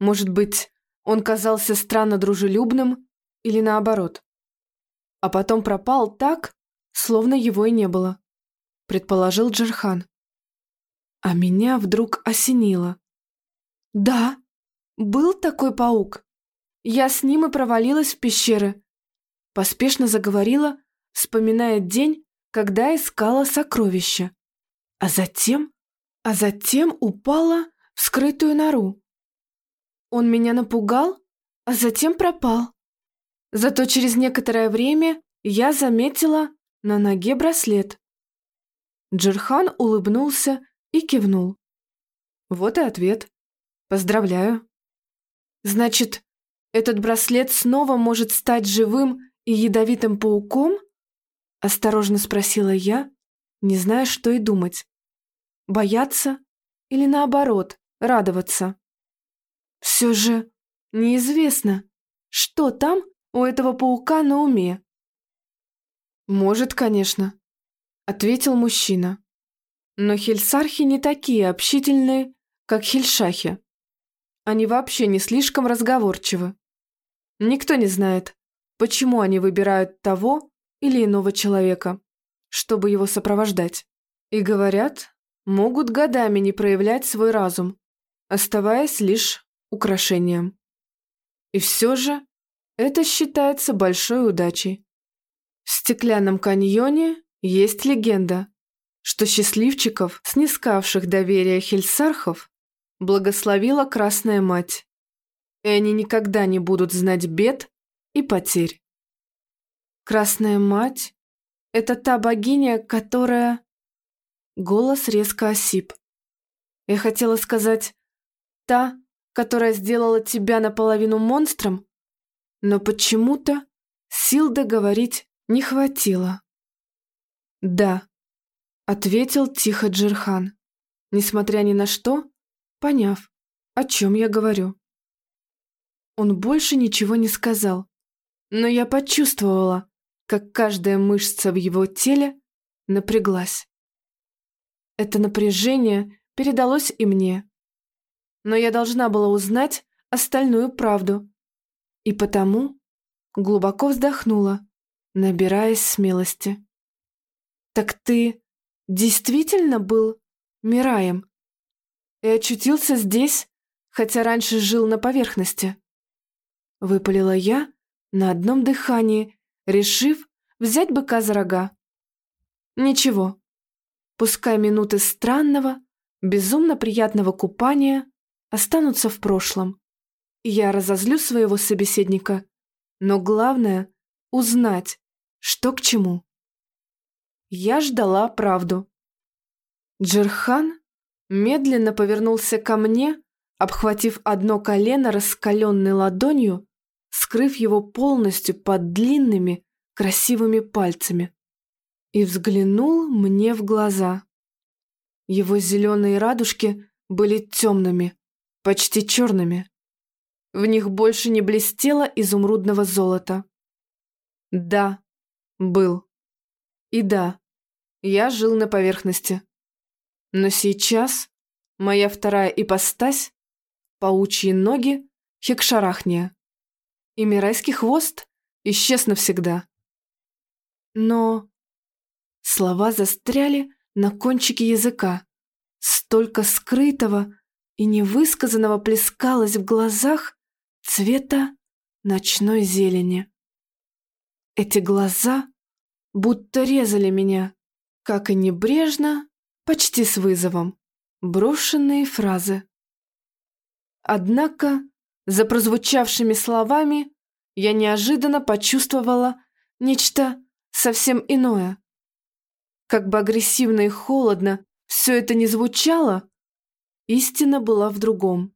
Может быть, он казался странно дружелюбным или наоборот? А потом пропал так, словно его и не было, предположил Джерхан. А меня вдруг осенило. Да, был такой паук. Я с ним и провалилась в пещеры. Поспешно заговорила, вспоминая день, когда искала сокровища. А затем, а затем упала в скрытую нору. Он меня напугал, а затем пропал. Зато через некоторое время я заметила на ноге браслет. Джерхан улыбнулся и кивнул. Вот и ответ. Поздравляю. Значит, этот браслет снова может стать живым и ядовитым пауком? Осторожно спросила я, не зная, что и думать. Бояться или наоборот, радоваться? Все же неизвестно, что там у этого паука на уме. «Может, конечно», — ответил мужчина. «Но хельсархи не такие общительные, как хельшахи. Они вообще не слишком разговорчивы. Никто не знает, почему они выбирают того или иного человека, чтобы его сопровождать. И говорят, могут годами не проявлять свой разум, оставаясь лишь украшением. И все же это считается большой удачей. В стеклянном каньоне есть легенда, что счастливчиков, снискавших доверие хельсархов, благословила Красная Мать, и они никогда не будут знать бед и потерь. Красная Мать — это та богиня, которая... Голос резко осип. Я хотела сказать «та, которая сделала тебя наполовину монстром», но почему-то сил договорить не хватило. «Да», — ответил тихо Джерхан, несмотря ни на что, поняв, о чем я говорю. Он больше ничего не сказал, но я почувствовала, как каждая мышца в его теле напряглась. Это напряжение передалось и мне. Но я должна была узнать остальную правду. И потому глубоко вздохнула набираясь смелости. «Так ты действительно был Мираем и очутился здесь, хотя раньше жил на поверхности?» Выпалила я на одном дыхании, решив взять быка за рога. «Ничего, пускай минуты странного, безумно приятного купания останутся в прошлом. Я разозлю своего собеседника, но главное — узнать, что к чему? Я ждала правду. Джерхан медленно повернулся ко мне, обхватив одно колено раскаленной ладонью, скрыв его полностью под длинными, красивыми пальцами, и взглянул мне в глаза. Его зеленые радужки были темными, почти черными. В них больше не блестело изумрудного золота. Да, был. И да, я жил на поверхности. Но сейчас моя вторая ипостась — паучьи ноги хекшарахния. И мирайский хвост исчез навсегда. Но... Слова застряли на кончике языка. Столько скрытого и невысказанного плескалось в глазах цвета ночной зелени. Эти глаза будто резали меня, как и небрежно, почти с вызовом, брошенные фразы. Однако за прозвучавшими словами я неожиданно почувствовала нечто совсем иное. Как бы агрессивно и холодно все это не звучало, истина была в другом.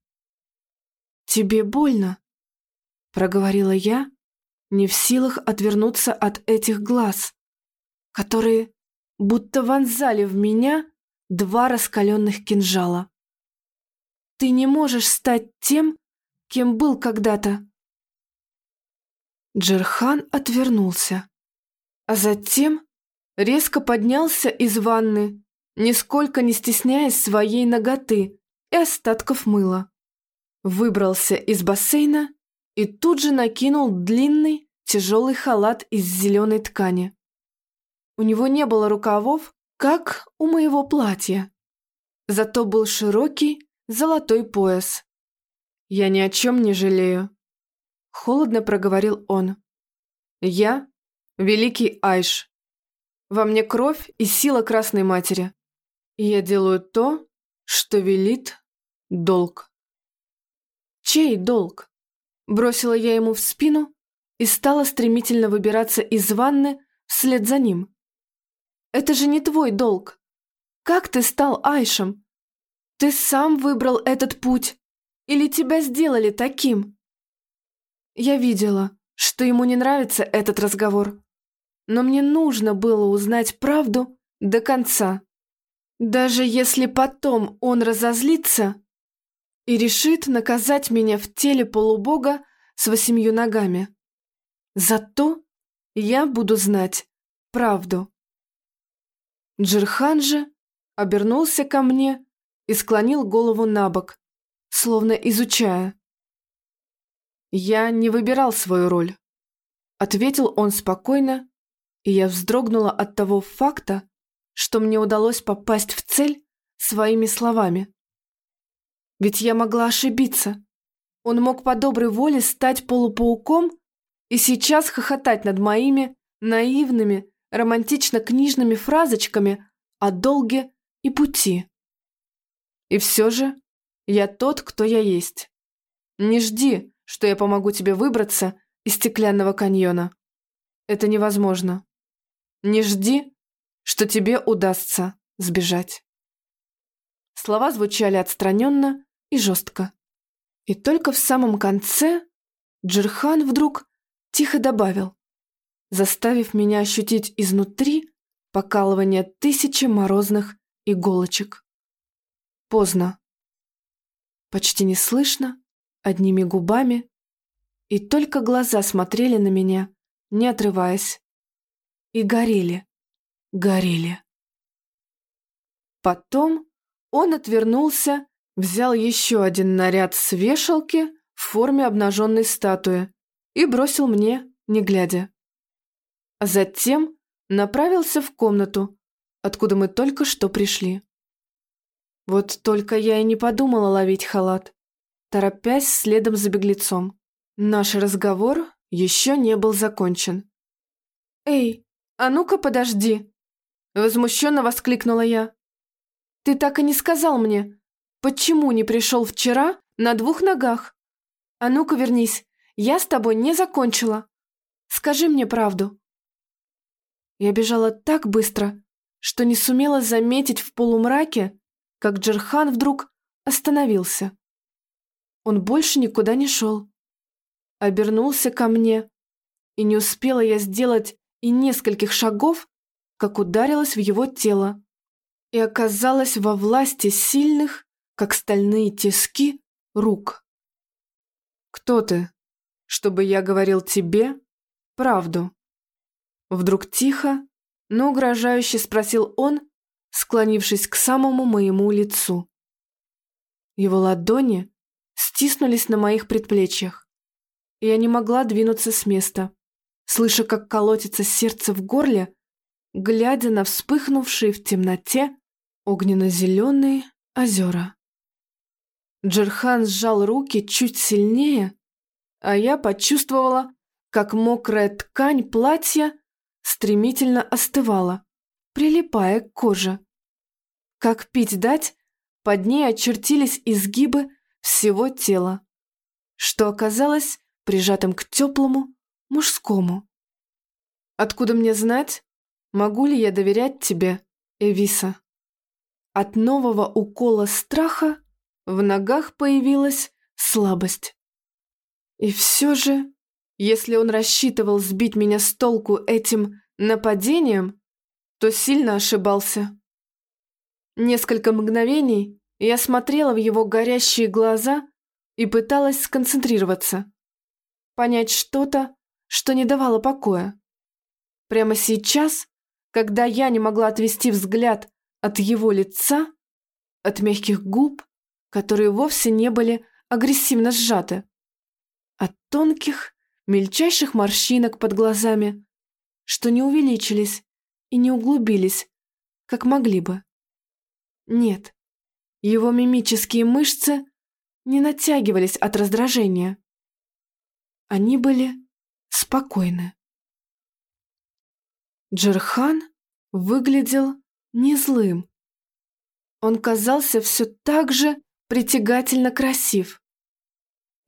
«Тебе больно?» — проговорила я, не в силах отвернуться от этих глаз, которые будто вонзали в меня два раскаленных кинжала. «Ты не можешь стать тем, кем был когда-то». Джерхан отвернулся, а затем резко поднялся из ванны, нисколько не стесняясь своей ноготы и остатков мыла. Выбрался из бассейна и тут же накинул длинный тяжелый халат из зеленой ткани. У него не было рукавов, как у моего платья. Зато был широкий золотой пояс. «Я ни о чем не жалею», — холодно проговорил он. «Я — великий Айш. Во мне кровь и сила Красной Матери. И я делаю то, что велит долг». «Чей долг?» Бросила я ему в спину и стала стремительно выбираться из ванны вслед за ним. «Это же не твой долг. Как ты стал Айшем? Ты сам выбрал этот путь или тебя сделали таким?» Я видела, что ему не нравится этот разговор, но мне нужно было узнать правду до конца. Даже если потом он разозлится, и решит наказать меня в теле полубога с восемью ногами. Зато я буду знать правду. Джирхан же обернулся ко мне и склонил голову на бок, словно изучая. «Я не выбирал свою роль», — ответил он спокойно, и я вздрогнула от того факта, что мне удалось попасть в цель своими словами. Ведь я могла ошибиться. Он мог по доброй воле стать полупауком и сейчас хохотать над моими наивными, романтично-книжными фразочками о долге и пути. И все же я тот, кто я есть. Не жди, что я помогу тебе выбраться из стеклянного каньона. Это невозможно. Не жди, что тебе удастся сбежать. Слова звучали отстраненно, и жестко. И только в самом конце Джерхан вдруг тихо добавил, заставив меня ощутить изнутри покалывание тысячи морозных иголочек. Поздно. Почти не слышно, одними губами, и только глаза смотрели на меня, не отрываясь. И горели, горели. Потом он отвернулся взял еще один наряд с вешалки в форме обнаженной статуи и бросил мне, не глядя. А затем направился в комнату, откуда мы только что пришли. Вот только я и не подумала ловить халат, торопясь следом за беглецом. Наш разговор еще не был закончен. «Эй, а ну-ка подожди!» Возмущенно воскликнула я. «Ты так и не сказал мне, Почему не пришел вчера на двух ногах? А ну-ка вернись, я с тобой не закончила. Скажи мне правду. Я бежала так быстро, что не сумела заметить в полумраке, как Джерхан вдруг остановился. Он больше никуда не шел. Обернулся ко мне, и не успела я сделать и нескольких шагов, как ударилась в его тело и оказалась во власти сильных как стальные тиски рук. «Кто ты, чтобы я говорил тебе правду?» Вдруг тихо, но угрожающе спросил он, склонившись к самому моему лицу. Его ладони стиснулись на моих предплечьях, и я не могла двинуться с места, слыша, как колотится сердце в горле, глядя на вспыхнувшие в темноте огненно-зеленые озера. Джерхан сжал руки чуть сильнее, а я почувствовала, как мокрая ткань платья стремительно остывала, прилипая к коже. Как пить дать, под ней очертились изгибы всего тела, что оказалось прижатым к теплому мужскому. Откуда мне знать, могу ли я доверять тебе, Эвиса? От нового укола страха в ногах появилась слабость. И все же, если он рассчитывал сбить меня с толку этим нападением, то сильно ошибался. Несколько мгновений я смотрела в его горящие глаза и пыталась сконцентрироваться, понять что-то, что не давало покоя. Прямо сейчас, когда я не могла отвести взгляд от его лица, от мягких губ, которые вовсе не были агрессивно сжаты, от тонких, мельчайших морщинок под глазами, что не увеличились и не углубились, как могли бы. Нет, его мимические мышцы не натягивались от раздражения. Они были спокойны. Джерхан выглядел не злым. Он казался все так же притягательно красив.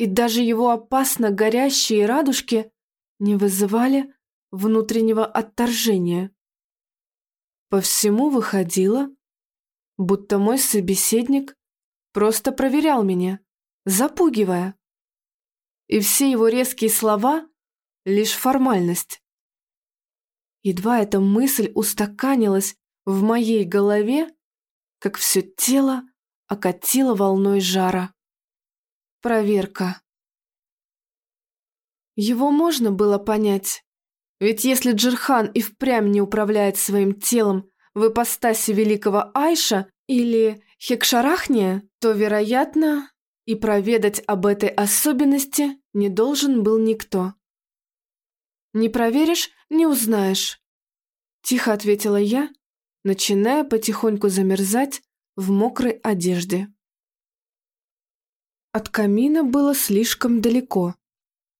И даже его опасно горящие радужки не вызывали внутреннего отторжения. По всему выходило, будто мой собеседник просто проверял меня, запугивая. И все его резкие слова — лишь формальность. Едва эта мысль устаканилась в моей голове, как все тело окатило волной жара. Проверка. Его можно было понять. Ведь если Джерхан и впрямь не управляет своим телом в ипостаси великого Айша или Хекшарахния, то, вероятно, и проведать об этой особенности не должен был никто. «Не проверишь – не узнаешь», – тихо ответила я, начиная потихоньку замерзать в мокрой одежде. От камина было слишком далеко,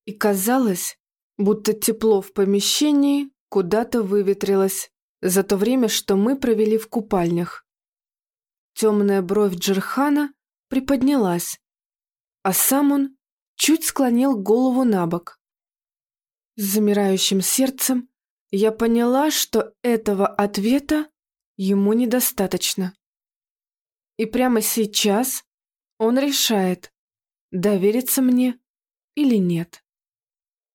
и казалось, будто тепло в помещении куда-то выветрилось за то время, что мы провели в купальнях. Темная бровь Джерхана приподнялась, а сам он чуть склонил голову на бок. С замирающим сердцем я поняла, что этого ответа ему недостаточно. И прямо сейчас он решает, довериться мне или нет.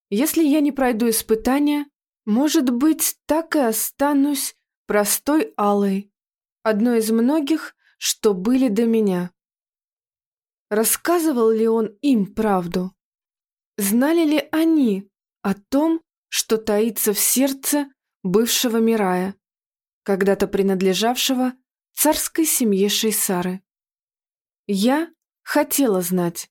Если я не пройду испытания, может быть, так и останусь простой Алой, одной из многих, что были до меня. Рассказывал ли он им правду? Знали ли они о том, что таится в сердце бывшего Мирая, когда-то принадлежавшего царской семье Шейсары? Я хотела знать.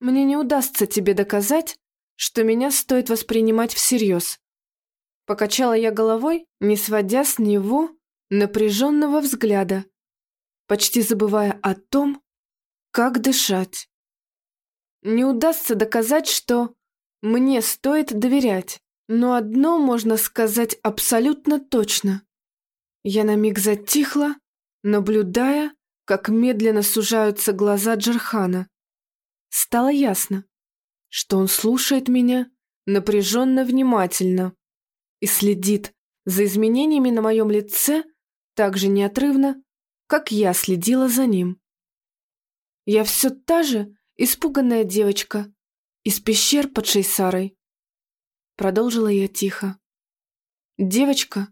Мне не удастся тебе доказать, что меня стоит воспринимать всерьез. Покачала я головой, не сводя с него напряженного взгляда, почти забывая о том, как дышать. Не удастся доказать, что мне стоит доверять, но одно можно сказать абсолютно точно. Я на миг затихла, наблюдая, как медленно сужаются глаза Джархана. Стало ясно, что он слушает меня напряженно внимательно и следит за изменениями на моем лице так же неотрывно, как я следила за ним. Я все та же испуганная девочка из пещер под Шейсарой. Продолжила я тихо. Девочка,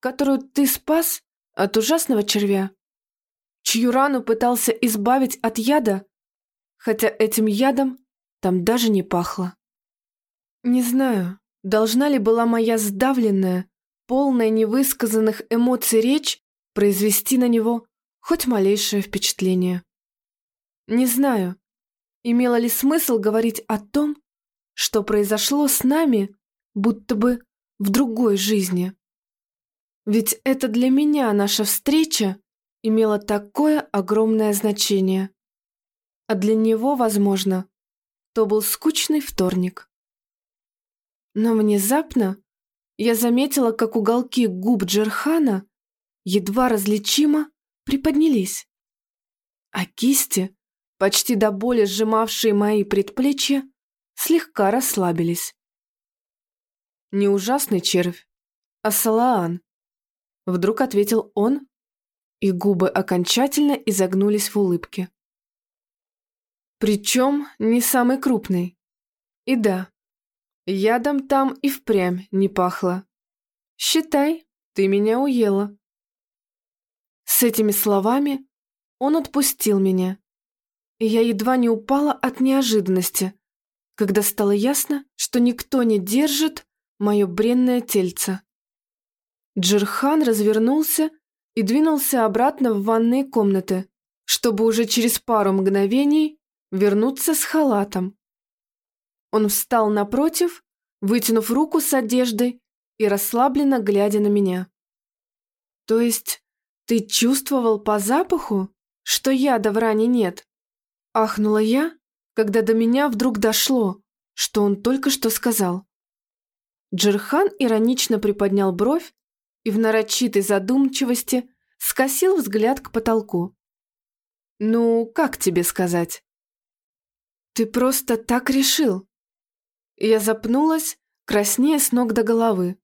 которую ты спас от ужасного червя, чью рану пытался избавить от яда, хотя этим ядом там даже не пахло. Не знаю, должна ли была моя сдавленная, полная невысказанных эмоций речь произвести на него хоть малейшее впечатление. Не знаю, имело ли смысл говорить о том, что произошло с нами будто бы в другой жизни. Ведь это для меня наша встреча имела такое огромное значение. А для него, возможно, то был скучный вторник. Но внезапно я заметила, как уголки губ Джерхана едва различимо приподнялись, а кисти, почти до боли сжимавшие мои предплечья, слегка расслабились. Не ужасный червь, а салаан. Вдруг ответил он, и губы окончательно изогнулись в улыбке. Причем не самый крупный. И да, ядом там и впрямь не пахло. Считай, ты меня уела. С этими словами он отпустил меня, и я едва не упала от неожиданности, когда стало ясно, что никто не держит мое бренное тельце. Джерхан развернулся и двинулся обратно в ванные комнаты, чтобы уже через пару мгновений вернуться с халатом. Он встал напротив, вытянув руку с одеждой и расслабленно глядя на меня. «То есть ты чувствовал по запаху, что яда в ране нет?» Ахнула я, когда до меня вдруг дошло, что он только что сказал. Джерхан иронично приподнял бровь и в нарочитой задумчивости скосил взгляд к потолку. «Ну, как тебе сказать?» «Ты просто так решил?» Я запнулась, краснея с ног до головы.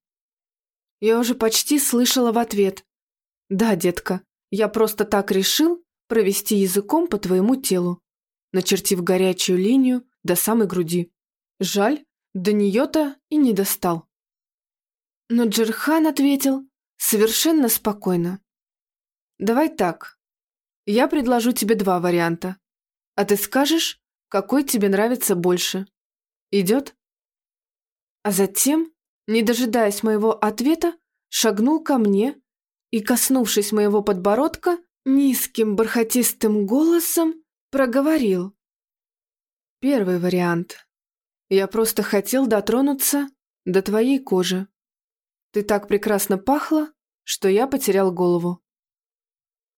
Я уже почти слышала в ответ. «Да, детка, я просто так решил провести языком по твоему телу, начертив горячую линию до самой груди. Жаль, до нее-то и не достал». Но Джерхан ответил совершенно спокойно. «Давай так. Я предложу тебе два варианта, а ты скажешь, какой тебе нравится больше. Идет?» А затем, не дожидаясь моего ответа, шагнул ко мне и, коснувшись моего подбородка, низким бархатистым голосом проговорил. «Первый вариант. Я просто хотел дотронуться до твоей кожи. Ты так прекрасно пахла, что я потерял голову.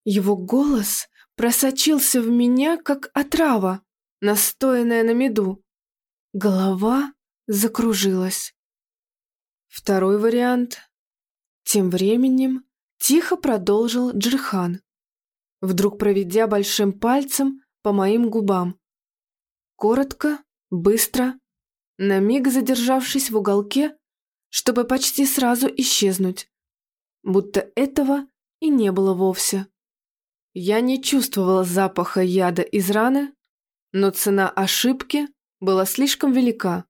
Его голос просочился в меня, как отрава, настоянная на меду. Голова закружилась. Второй вариант. Тем временем тихо продолжил Джирхан, вдруг проведя большим пальцем по моим губам. Коротко, быстро, на миг задержавшись в уголке, чтобы почти сразу исчезнуть, будто этого и не было вовсе. Я не чувствовала запаха яда из раны, но цена ошибки была слишком велика,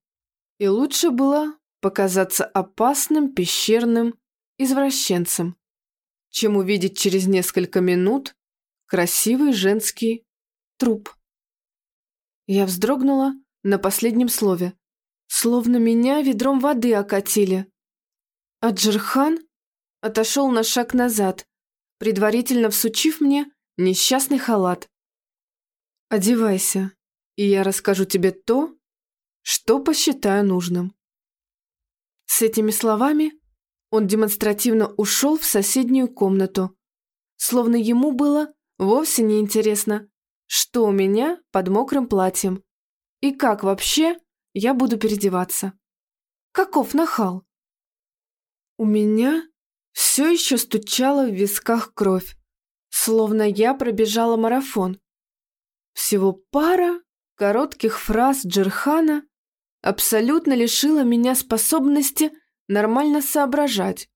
и лучше было показаться опасным пещерным извращенцем, чем увидеть через несколько минут красивый женский труп. Я вздрогнула на последнем слове, Словно меня ведром воды окатили. А Джерхан отошел на шаг назад, предварительно всучив мне несчастный халат. «Одевайся, и я расскажу тебе то, что посчитаю нужным». С этими словами он демонстративно ушел в соседнюю комнату, словно ему было вовсе не интересно, что у меня под мокрым платьем и как вообще я буду переодеваться. Каков нахал? У меня все еще стучала в висках кровь, словно я пробежала марафон. Всего пара коротких фраз Джерхана абсолютно лишила меня способности нормально соображать,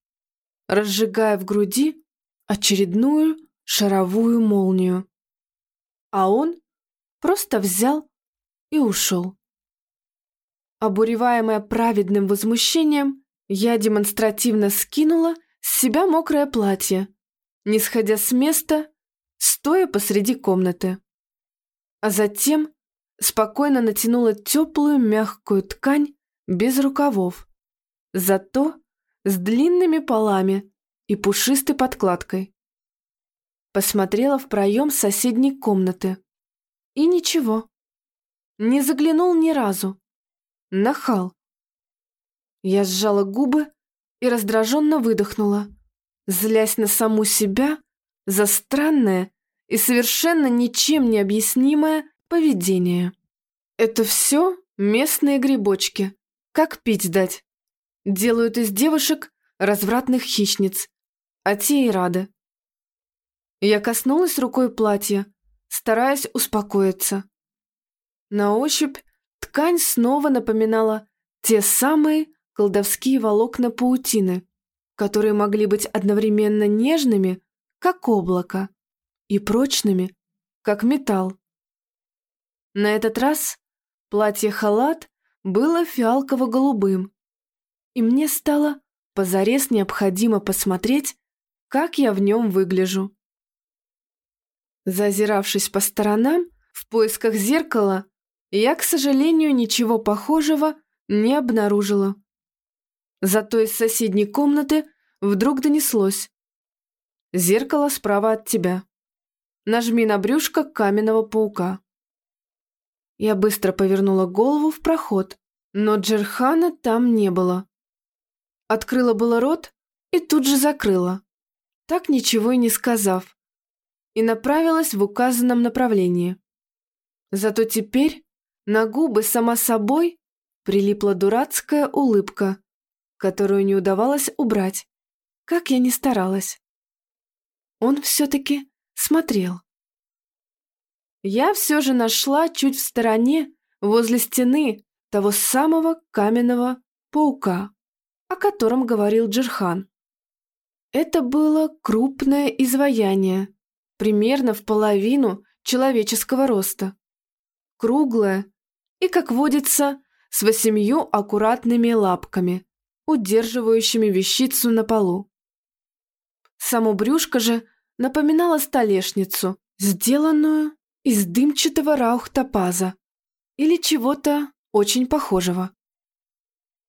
разжигая в груди очередную шаровую молнию. А он просто взял и ушел. Обуреваемая праведным возмущением, я демонстративно скинула с себя мокрое платье, не сходя с места, стоя посреди комнаты. А затем спокойно натянула теплую мягкую ткань без рукавов, зато с длинными полами и пушистой подкладкой. Посмотрела в проем соседней комнаты. И ничего. Не заглянул ни разу. Нахал. Я сжала губы и раздраженно выдохнула, злясь на саму себя за странное и совершенно ничем не объяснимое поведение. Это все местные грибочки. Как пить дать? Делают из девушек развратных хищниц, а те и рады. Я коснулась рукой платья, стараясь успокоиться. На ощупь ткань снова напоминала те самые колдовские волокна паутины, которые могли быть одновременно нежными, как облако, и прочными, как металл. На этот раз платье-халат было фиалково-голубым, и мне стало позарез необходимо посмотреть, как я в нем выгляжу. Зазиравшись по сторонам, в поисках зеркала, я, к сожалению, ничего похожего не обнаружила. Зато из соседней комнаты вдруг донеслось. «Зеркало справа от тебя. Нажми на брюшко каменного паука». Я быстро повернула голову в проход, но Джерхана там не было. Открыла было рот и тут же закрыла, так ничего и не сказав, и направилась в указанном направлении. Зато теперь на губы сама собой прилипла дурацкая улыбка, которую не удавалось убрать, как я ни старалась. Он все-таки смотрел. Я все же нашла чуть в стороне, возле стены, того самого каменного паука о котором говорил Джерхан. Это было крупное изваяние, примерно в половину человеческого роста. Круглое и, как водится, с восемью аккуратными лапками, удерживающими вещицу на полу. Само брюшко же напоминало столешницу, сделанную из дымчатого раухтопаза или чего-то очень похожего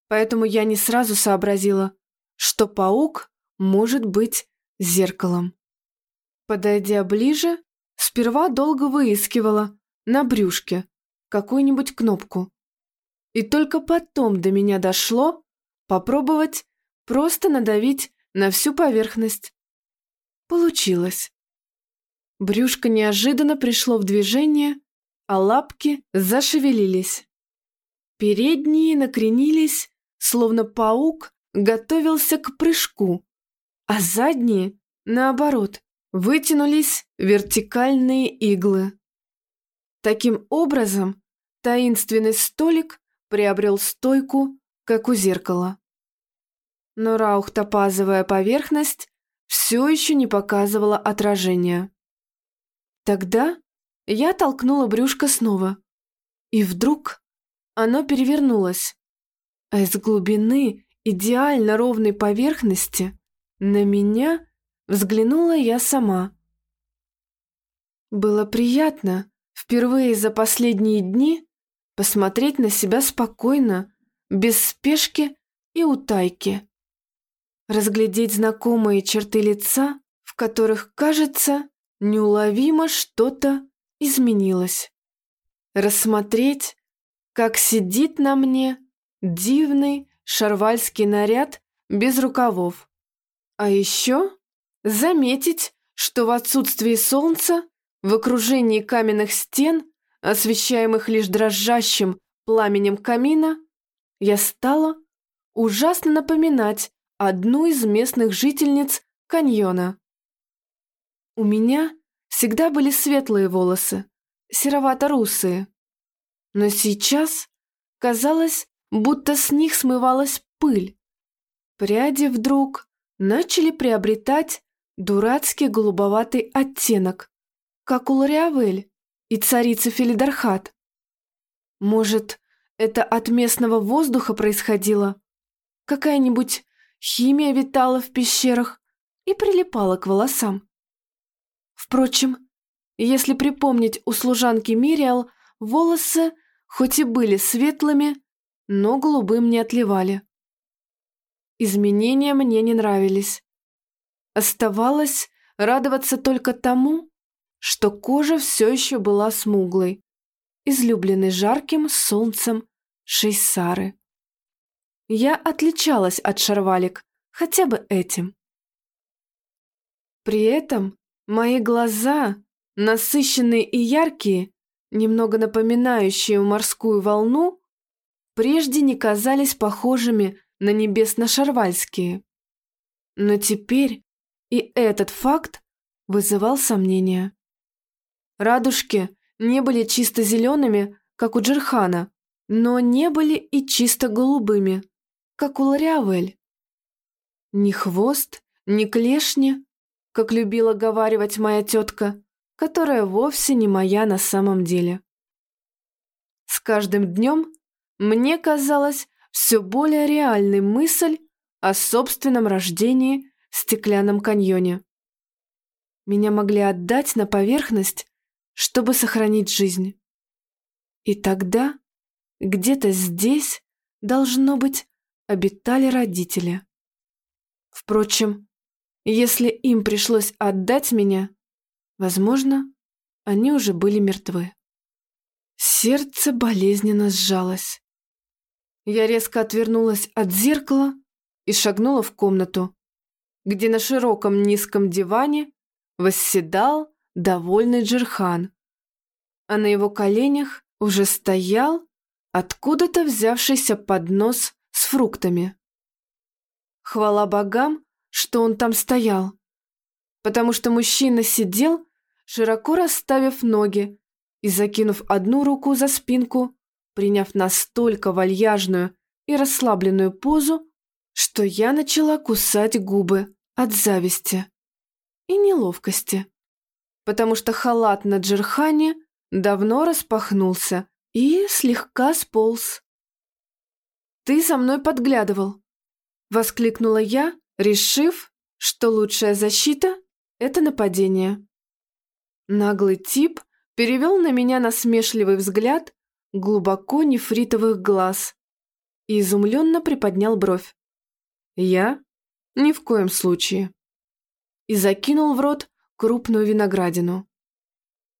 поэтому я не сразу сообразила, что паук может быть зеркалом. Подойдя ближе, сперва долго выискивала на брюшке какую-нибудь кнопку. И только потом до меня дошло попробовать просто надавить на всю поверхность. Получилось. Брюшко неожиданно пришло в движение, а лапки зашевелились. Передние накренились словно паук готовился к прыжку, а задние, наоборот, вытянулись вертикальные иглы. Таким образом, таинственный столик приобрел стойку, как у зеркала. Но раухтопазовая поверхность все еще не показывала отражения. Тогда я толкнула брюшко снова, и вдруг оно перевернулось а из глубины идеально ровной поверхности на меня взглянула я сама. Было приятно впервые за последние дни посмотреть на себя спокойно, без спешки и утайки. Разглядеть знакомые черты лица, в которых, кажется, неуловимо что-то изменилось. Рассмотреть, как сидит на мне Дивный шарвальский наряд без рукавов. А еще заметить, что в отсутствии солнца, в окружении каменных стен, освещаемых лишь дрожащим пламенем камина, я стала ужасно напоминать одну из местных жительниц каньона. У меня всегда были светлые волосы, серовато-русые. Но сейчас, казалось, будто с них смывалась пыль. Пряди вдруг начали приобретать дурацкий голубоватый оттенок, как у Лориавель и царицы Филидархат. Может, это от местного воздуха происходило? Какая-нибудь химия витала в пещерах и прилипала к волосам. Впрочем, если припомнить у служанки Мириал, волосы, хоть и были светлыми, но голубым не отливали. Изменения мне не нравились. Оставалось радоваться только тому, что кожа все еще была смуглой, излюбленной жарким солнцем Шейсары. Я отличалась от шарвалик хотя бы этим. При этом мои глаза, насыщенные и яркие, немного напоминающие морскую волну, прежде не казались похожими на небесно-шарвальские. Но теперь и этот факт вызывал сомнения. Радужки не были чисто зелеными, как у Джерхана, но не были и чисто голубыми, как у Лориавель. Ни хвост, ни клешни, как любила говаривать моя тетка, которая вовсе не моя на самом деле. С каждым днем мне казалась все более реальной мысль о собственном рождении в стеклянном каньоне. Меня могли отдать на поверхность, чтобы сохранить жизнь. И тогда, где-то здесь, должно быть, обитали родители. Впрочем, если им пришлось отдать меня, возможно, они уже были мертвы. Сердце болезненно сжалось. Я резко отвернулась от зеркала и шагнула в комнату, где на широком низком диване восседал довольный Джерхан, а на его коленях уже стоял откуда-то взявшийся поднос с фруктами. Хвала богам, что он там стоял, потому что мужчина сидел, широко расставив ноги и закинув одну руку за спинку, приняв настолько вальяжную и расслабленную позу, что я начала кусать губы от зависти и неловкости, потому что халат на Джерхане давно распахнулся и слегка сполз. «Ты за мной подглядывал!» — воскликнула я, решив, что лучшая защита — это нападение. Наглый тип перевел на меня насмешливый взгляд глубоко нефритовых глаз и изумленно приподнял бровь. Я? Ни в коем случае. И закинул в рот крупную виноградину.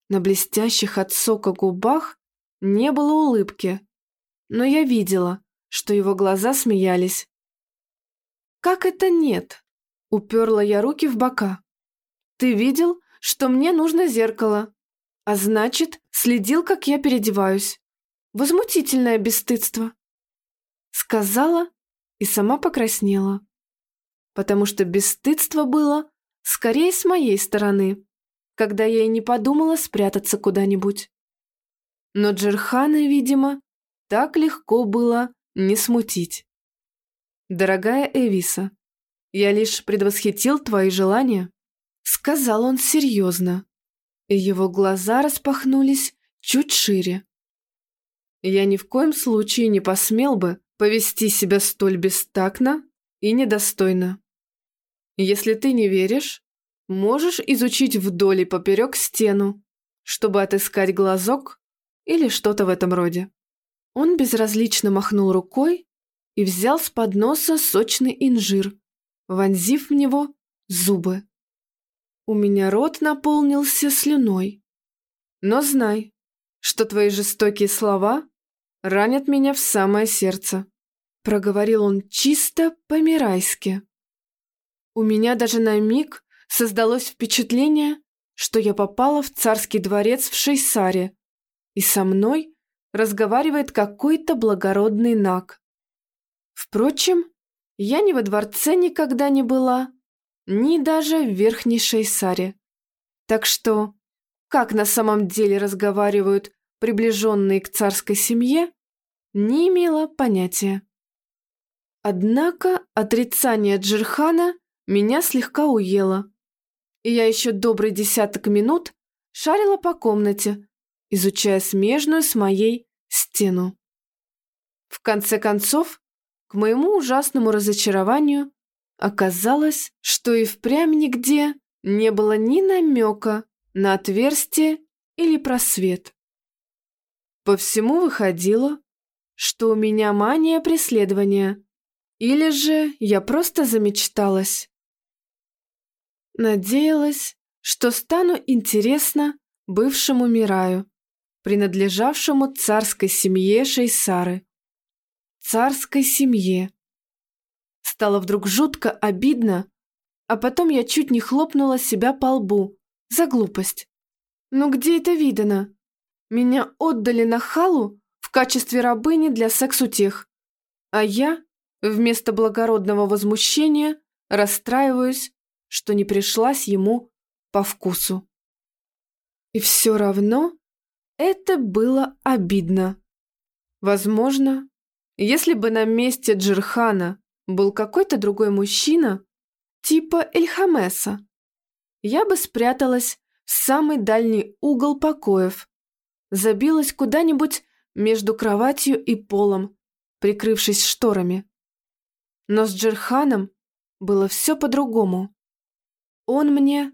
На блестящих от сока губах не было улыбки, но я видела, что его глаза смеялись. «Как это нет?» — уперла я руки в бока. «Ты видел, что мне нужно зеркало, а значит, следил, как я переодеваюсь. Возмутительное бесстыдство!» Сказала и сама покраснела, потому что бесстыдство было скорее с моей стороны, когда я и не подумала спрятаться куда-нибудь. Но Джерхана, видимо, так легко было не смутить. «Дорогая Эвиса, я лишь предвосхитил твои желания», — сказал он серьезно, и его глаза распахнулись чуть шире. «Я ни в коем случае не посмел бы повести себя столь бестактно и недостойно. Если ты не веришь, можешь изучить вдоль и поперек стену, чтобы отыскать глазок или что-то в этом роде. Он безразлично махнул рукой и взял с подноса сочный инжир, вонзив в него зубы. У меня рот наполнился слюной. Но знай, что твои жестокие слова ранят меня в самое сердце. Проговорил он чисто по-мирайски. У меня даже на миг создалось впечатление, что я попала в царский дворец в Шейсаре, и со мной разговаривает какой-то благородный наг. Впрочем, я ни во дворце никогда не была, ни даже в Верхней Шейсаре. Так что, как на самом деле разговаривают приближенные к царской семье, не имела понятия. Однако отрицание Джирхана меня слегка уело, и я еще добрый десяток минут шарила по комнате, изучая смежную с моей стену. В конце концов, к моему ужасному разочарованию, оказалось, что и впрямь нигде не было ни намека на отверстие или просвет. По всему выходило, что у меня мания преследования, или же я просто замечталась. Надеялась, что стану интересна бывшему Мираю, принадлежавшему царской семье Шейсары. Царской семье, Стало вдруг жутко обидно, а потом я чуть не хлопнула себя по лбу за глупость. Ну где это видано? Меня отдали на халу в качестве рабыни для секс-утех, а я, вместо благородного возмущения, расстраиваюсь, что не пришлась ему по вкусу. И все равно это было обидно. Возможно, если бы на месте Джирхана был какой-то другой мужчина, типа Эльхамеса, я бы спряталась в самый дальний угол покоев, забилась куда-нибудь между кроватью и полом, прикрывшись шторами. Но с Джерханом было все по-другому. Он мне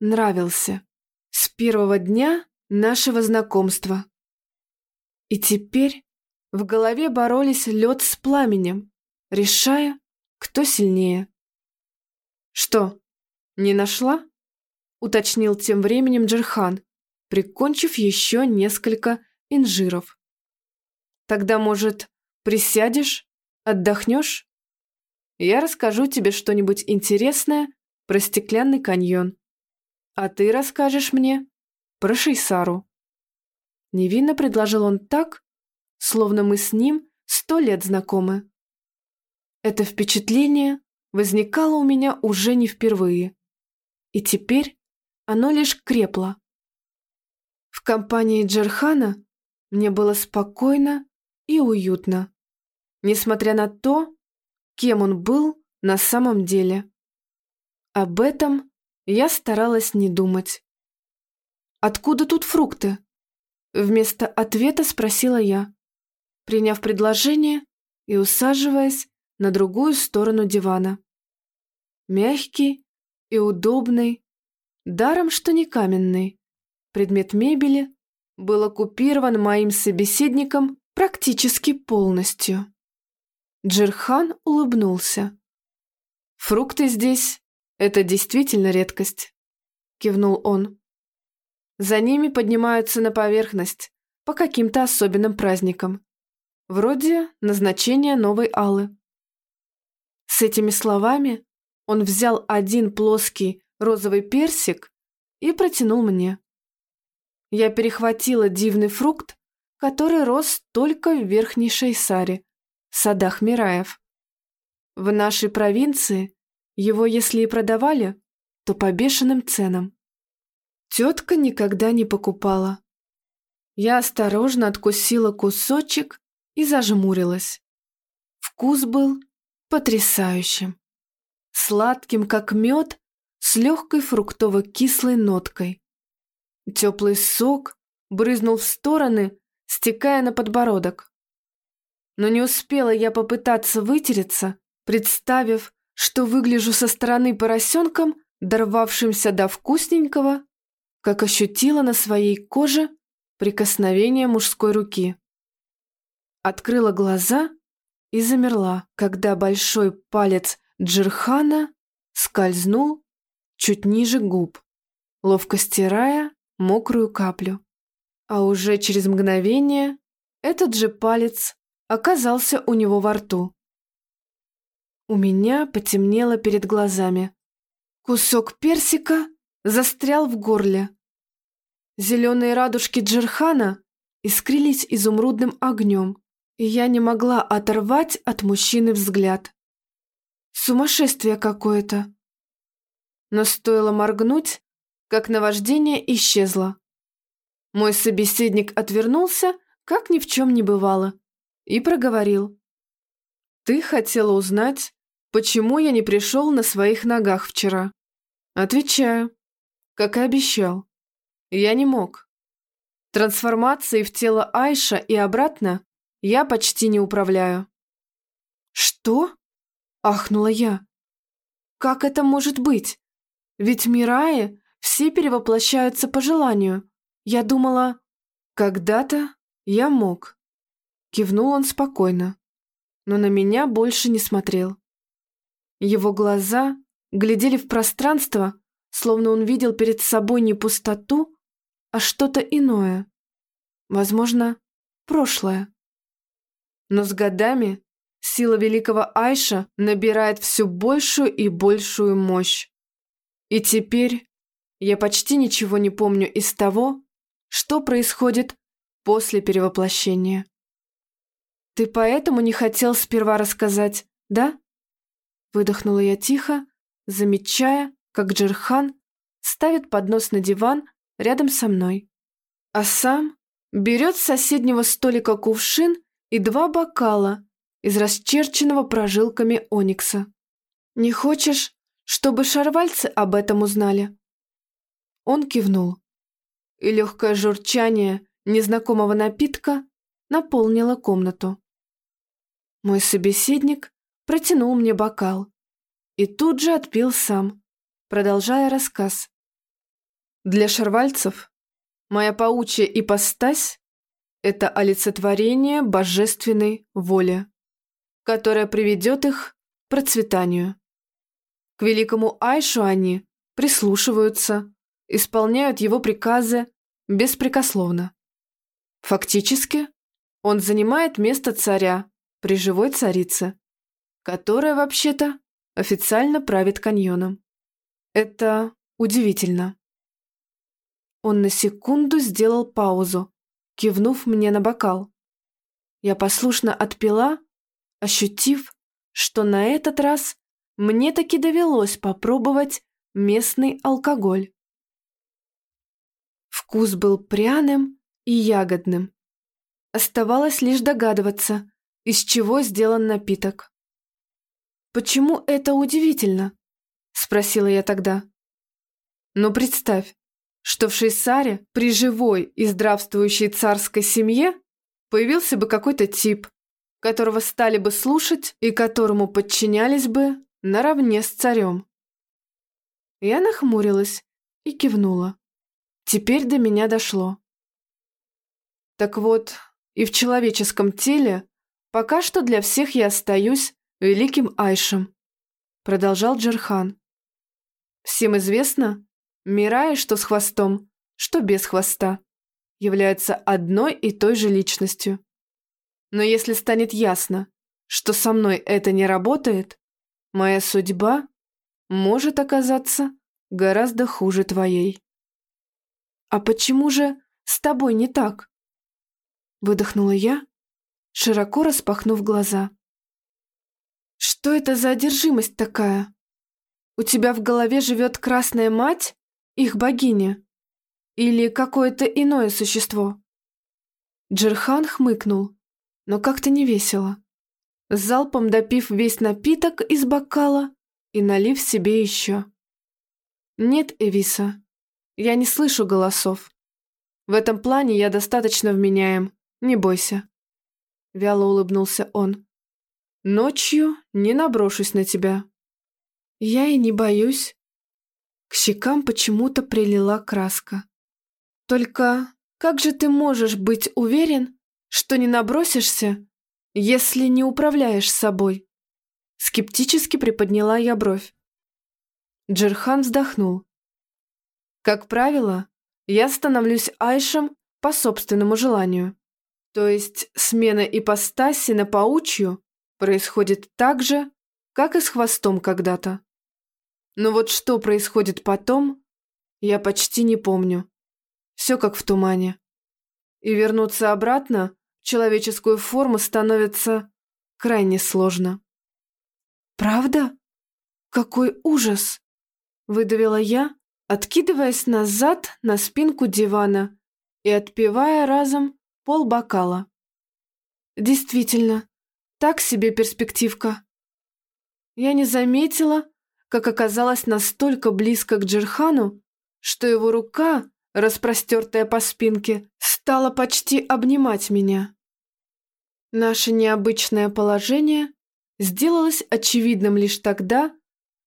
нравился с первого дня нашего знакомства. И теперь в голове боролись лед с пламенем, решая, кто сильнее. «Что, не нашла?» — уточнил тем временем Джерхан, прикончив еще несколько инжиров. «Тогда, может, присядешь, отдохнешь? Я расскажу тебе что-нибудь интересное про стеклянный каньон, а ты расскажешь мне про Шейсару». Невинно предложил он так, словно мы с ним сто лет знакомы. Это впечатление возникало у меня уже не впервые, и теперь оно лишь крепло. В компании Джерхана мне было спокойно и уютно, несмотря на то, кем он был на самом деле. Об этом я старалась не думать. «Откуда тут фрукты?» Вместо ответа спросила я приняв предложение и усаживаясь на другую сторону дивана. Мягкий и удобный, даром что не каменный, предмет мебели был оккупирован моим собеседником практически полностью. Джирхан улыбнулся. «Фрукты здесь — это действительно редкость», — кивнул он. «За ними поднимаются на поверхность по каким-то особенным праздникам. Вроде назначения новой Аллы. С этими словами он взял один плоский розовый персик и протянул мне. Я перехватила дивный фрукт, который рос только в Верхней Шейсаре, садах Мираев. В нашей провинции его, если и продавали, то по бешеным ценам. Тетка никогда не покупала. Я осторожно откусила кусочек и зажмурилась. Вкус был потрясающим. Сладким, как мед, с легкой фруктово-кислой ноткой. Теплый сок брызнул в стороны, стекая на подбородок. Но не успела я попытаться вытереться, представив, что выгляжу со стороны поросенком, дорвавшимся до вкусненького, как ощутила на своей коже прикосновение мужской руки открыла глаза и замерла, когда большой палец Джирхана скользнул чуть ниже губ, ловко стирая мокрую каплю. А уже через мгновение этот же палец оказался у него во рту. У меня потемнело перед глазами. Кусок персика застрял в горле. Зеленые радужки Джерхана искрились изумрудным огнем, и я не могла оторвать от мужчины взгляд. Сумасшествие какое-то. Но стоило моргнуть, как наваждение исчезло. Мой собеседник отвернулся, как ни в чем не бывало, и проговорил. «Ты хотела узнать, почему я не пришел на своих ногах вчера?» Отвечаю, как и обещал. Я не мог. Трансформации в тело Айша и обратно я почти не управляю». «Что?» – ахнула я. «Как это может быть? Ведь Мираи все перевоплощаются по желанию. Я думала, когда-то я мог». Кивнул он спокойно, но на меня больше не смотрел. Его глаза глядели в пространство, словно он видел перед собой не пустоту, а что-то иное. Возможно, прошлое. Но с годами сила великого Айша набирает все большую и большую мощь. И теперь я почти ничего не помню из того, что происходит после перевоплощения. «Ты поэтому не хотел сперва рассказать, да?» Выдохнула я тихо, замечая, как Джерхан ставит поднос на диван рядом со мной. А сам берет с соседнего столика кувшин и два бокала из расчерченного прожилками оникса. «Не хочешь, чтобы шарвальцы об этом узнали?» Он кивнул, и легкое журчание незнакомого напитка наполнило комнату. Мой собеседник протянул мне бокал и тут же отпил сам, продолжая рассказ. Для шарвальцев моя паучья ипостась — это олицетворение божественной воли, которая приведет их к процветанию. К великому Айшу они прислушиваются, исполняют его приказы беспрекословно. Фактически, он занимает место царя при живой царице, которая вообще-то официально правит каньоном. Это удивительно. Он на секунду сделал паузу, кивнув мне на бокал. Я послушно отпила, ощутив, что на этот раз мне таки довелось попробовать местный алкоголь. Вкус был пряным и ягодным. Оставалось лишь догадываться, из чего сделан напиток. «Почему это удивительно?» – спросила я тогда. «Ну, представь, что в Шейсаре при живой и здравствующей царской семье появился бы какой-то тип, которого стали бы слушать и которому подчинялись бы наравне с царем. Я нахмурилась и кивнула. Теперь до меня дошло. Так вот, и в человеческом теле пока что для всех я остаюсь великим Айшем, продолжал Джерхан. Всем известно, Мирай, что с хвостом, что без хвоста, являются одной и той же личностью. Но если станет ясно, что со мной это не работает, моя судьба может оказаться гораздо хуже твоей. «А почему же с тобой не так?» Выдохнула я, широко распахнув глаза. «Что это за одержимость такая? У тебя в голове живет Красная Мать, их богиня? Или какое-то иное существо?» Джерхан хмыкнул, но как-то не весело. Залпом допив весь напиток из бокала и налив себе еще. «Нет, Эвиса, я не слышу голосов. В этом плане я достаточно вменяем, не бойся». Вяло улыбнулся он. Ночью не наброшусь на тебя. Я и не боюсь. К щекам почему-то прилила краска. Только как же ты можешь быть уверен, что не набросишься, если не управляешь собой? Скептически приподняла я бровь. Джерхан вздохнул. Как правило, я становлюсь Айшем по собственному желанию. То есть смена ипостаси на паучью происходит так же, как и с хвостом когда-то. Но вот что происходит потом, я почти не помню. Все как в тумане. И вернуться обратно в человеческую форму становится крайне сложно. «Правда? Какой ужас!» – выдавила я, откидываясь назад на спинку дивана и отпивая разом полбокала. «Действительно, так себе перспективка. Я не заметила, как оказалась настолько близко к Джерхану, что его рука, распростертая по спинке, стала почти обнимать меня. Наше необычное положение сделалось очевидным лишь тогда,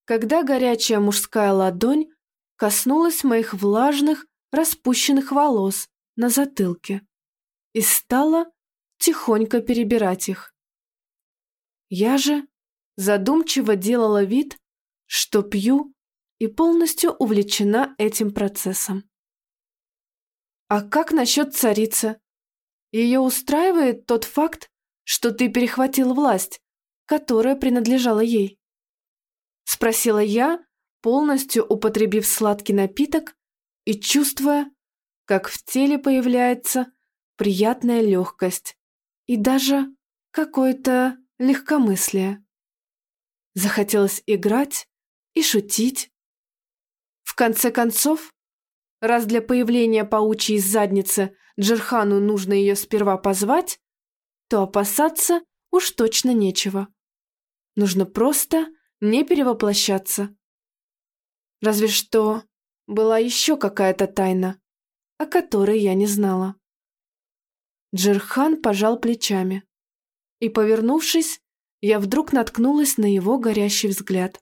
когда горячая мужская ладонь коснулась моих влажных, распущенных волос на затылке и стала тихонько перебирать их. Я же задумчиво делала вид, что пью и полностью увлечена этим процессом. А как насчет царицы? Ее устраивает тот факт, что ты перехватил власть которая принадлежала ей? Спросила я, полностью употребив сладкий напиток и чувствуя, как в теле появляется приятная легкость и даже какое-то легкомыслие. Захотелось играть и шутить. В конце концов, раз для появления паучьей задницы Джерхану нужно ее сперва позвать, то опасаться уж точно нечего. Нужно просто не перевоплощаться. Разве что была еще какая-то тайна, о которой я не знала. Джерхан пожал плечами. И, повернувшись, я вдруг наткнулась на его горящий взгляд.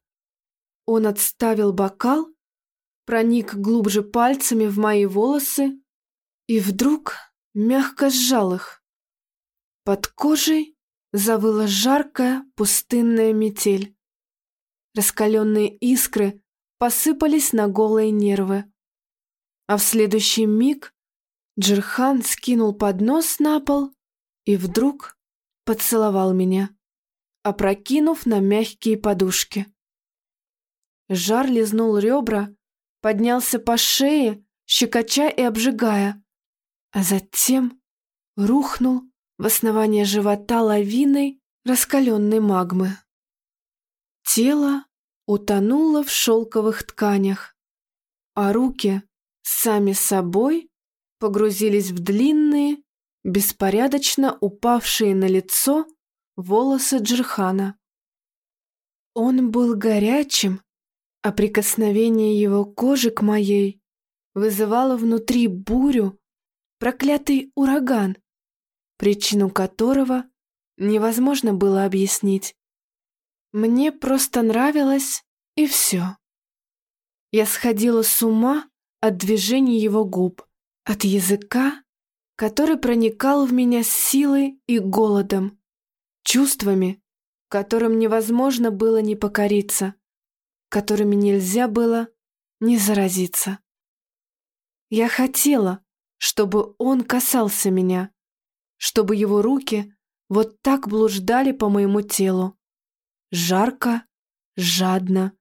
Он отставил бокал, проник глубже пальцами в мои волосы и вдруг мягко сжал их. Под кожей завыла жаркая пустынная метель. Раскаленные искры посыпались на голые нервы. А в следующий миг Джерхан скинул поднос на пол и вдруг поцеловал меня, опрокинув на мягкие подушки. Жар лизнул ребра, поднялся по шее, щекоча и обжигая, а затем рухнул в основание живота лавиной раскаленной магмы. Тело утонуло в шелковых тканях, а руки сами собой погрузились в длинные, беспорядочно упавшие на лицо волосы Джерхана. Он был горячим, а прикосновение его кожи к моей вызывало внутри бурю, проклятый ураган, причину которого невозможно было объяснить. Мне просто нравилось, и все. Я сходила с ума от движений его губ, от языка, который проникал в меня силой и голодом, чувствами, которым невозможно было не покориться, которыми нельзя было не заразиться. Я хотела, чтобы он касался меня, чтобы его руки вот так блуждали по моему телу. Жарко, жадно,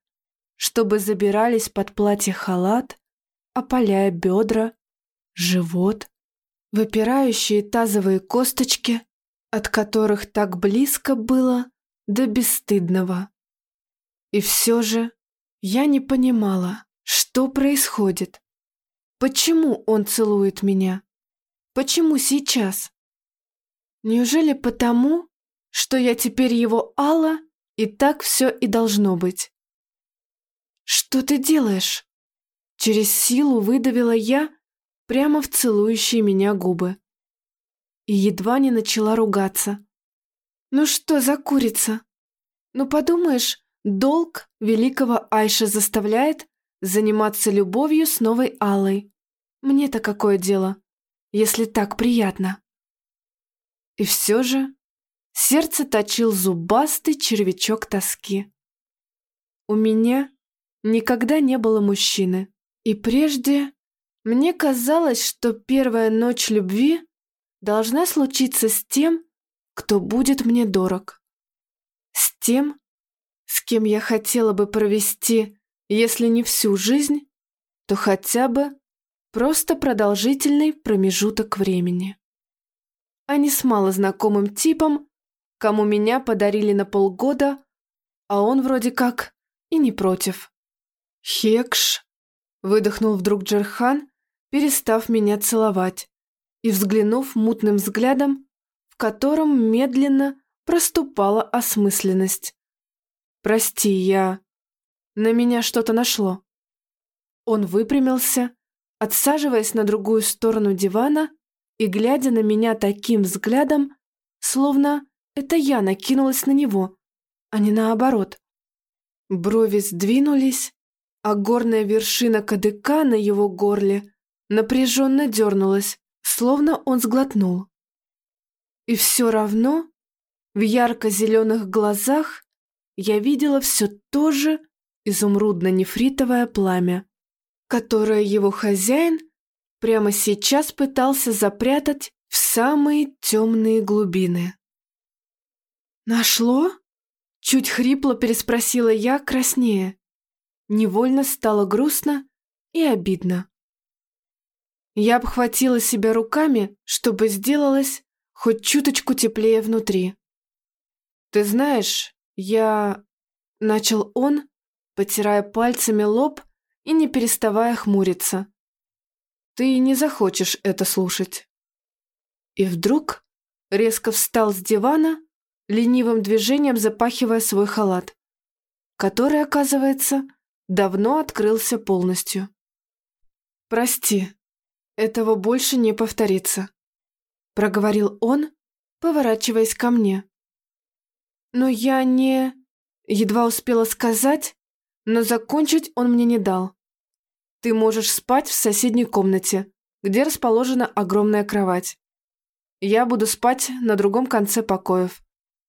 чтобы забирались под платье халат, опаляя бедра, живот, выпирающие тазовые косточки, от которых так близко было до бесстыдного. И все же я не понимала, что происходит. Почему он целует меня? Почему сейчас? Неужели потому, что я теперь его Алла, и так все и должно быть? «Что ты делаешь?» Через силу выдавила я, прямо в целующие меня губы. И едва не начала ругаться. «Ну что за курица? Ну подумаешь, долг великого Айша заставляет заниматься любовью с новой Аллой. Мне-то какое дело, если так приятно?» И все же сердце точил зубастый червячок тоски. У меня никогда не было мужчины, и прежде мне казалось, что первая ночь любви должна случиться с тем, кто будет мне дорог. С тем, с кем я хотела бы провести, если не всю жизнь, то хотя бы просто продолжительный промежуток времени. А не с малознакомым типом, кому меня подарили на полгода, а он вроде как и не против. «Хекш!» — выдохнул вдруг Джерхан, перестав меня целовать и взглянув мутным взглядом, в котором медленно проступала осмысленность. «Прости, я... На меня что-то нашло». Он выпрямился, отсаживаясь на другую сторону дивана и глядя на меня таким взглядом, словно это я накинулась на него, а не наоборот. Брови сдвинулись, а горная вершина кадыка на его горле напряженно дернулась, словно он сглотнул. И все равно в ярко-зеленых глазах я видела все то же изумрудно-нефритовое пламя, которое его хозяин прямо сейчас пытался запрятать в самые темные глубины. «Нашло?» Чуть хрипло переспросила я, краснее. Невольно стало грустно и обидно. Я обхватила себя руками, чтобы сделалось хоть чуточку теплее внутри. «Ты знаешь, я...» — начал он, потирая пальцами лоб и не переставая хмуриться. «Ты не захочешь это слушать». И вдруг резко встал с дивана, ленивым движением запахивая свой халат, который, оказывается, давно открылся полностью. «Прости, этого больше не повторится», — проговорил он, поворачиваясь ко мне. «Но я не...» Едва успела сказать, но закончить он мне не дал. «Ты можешь спать в соседней комнате, где расположена огромная кровать. Я буду спать на другом конце покоев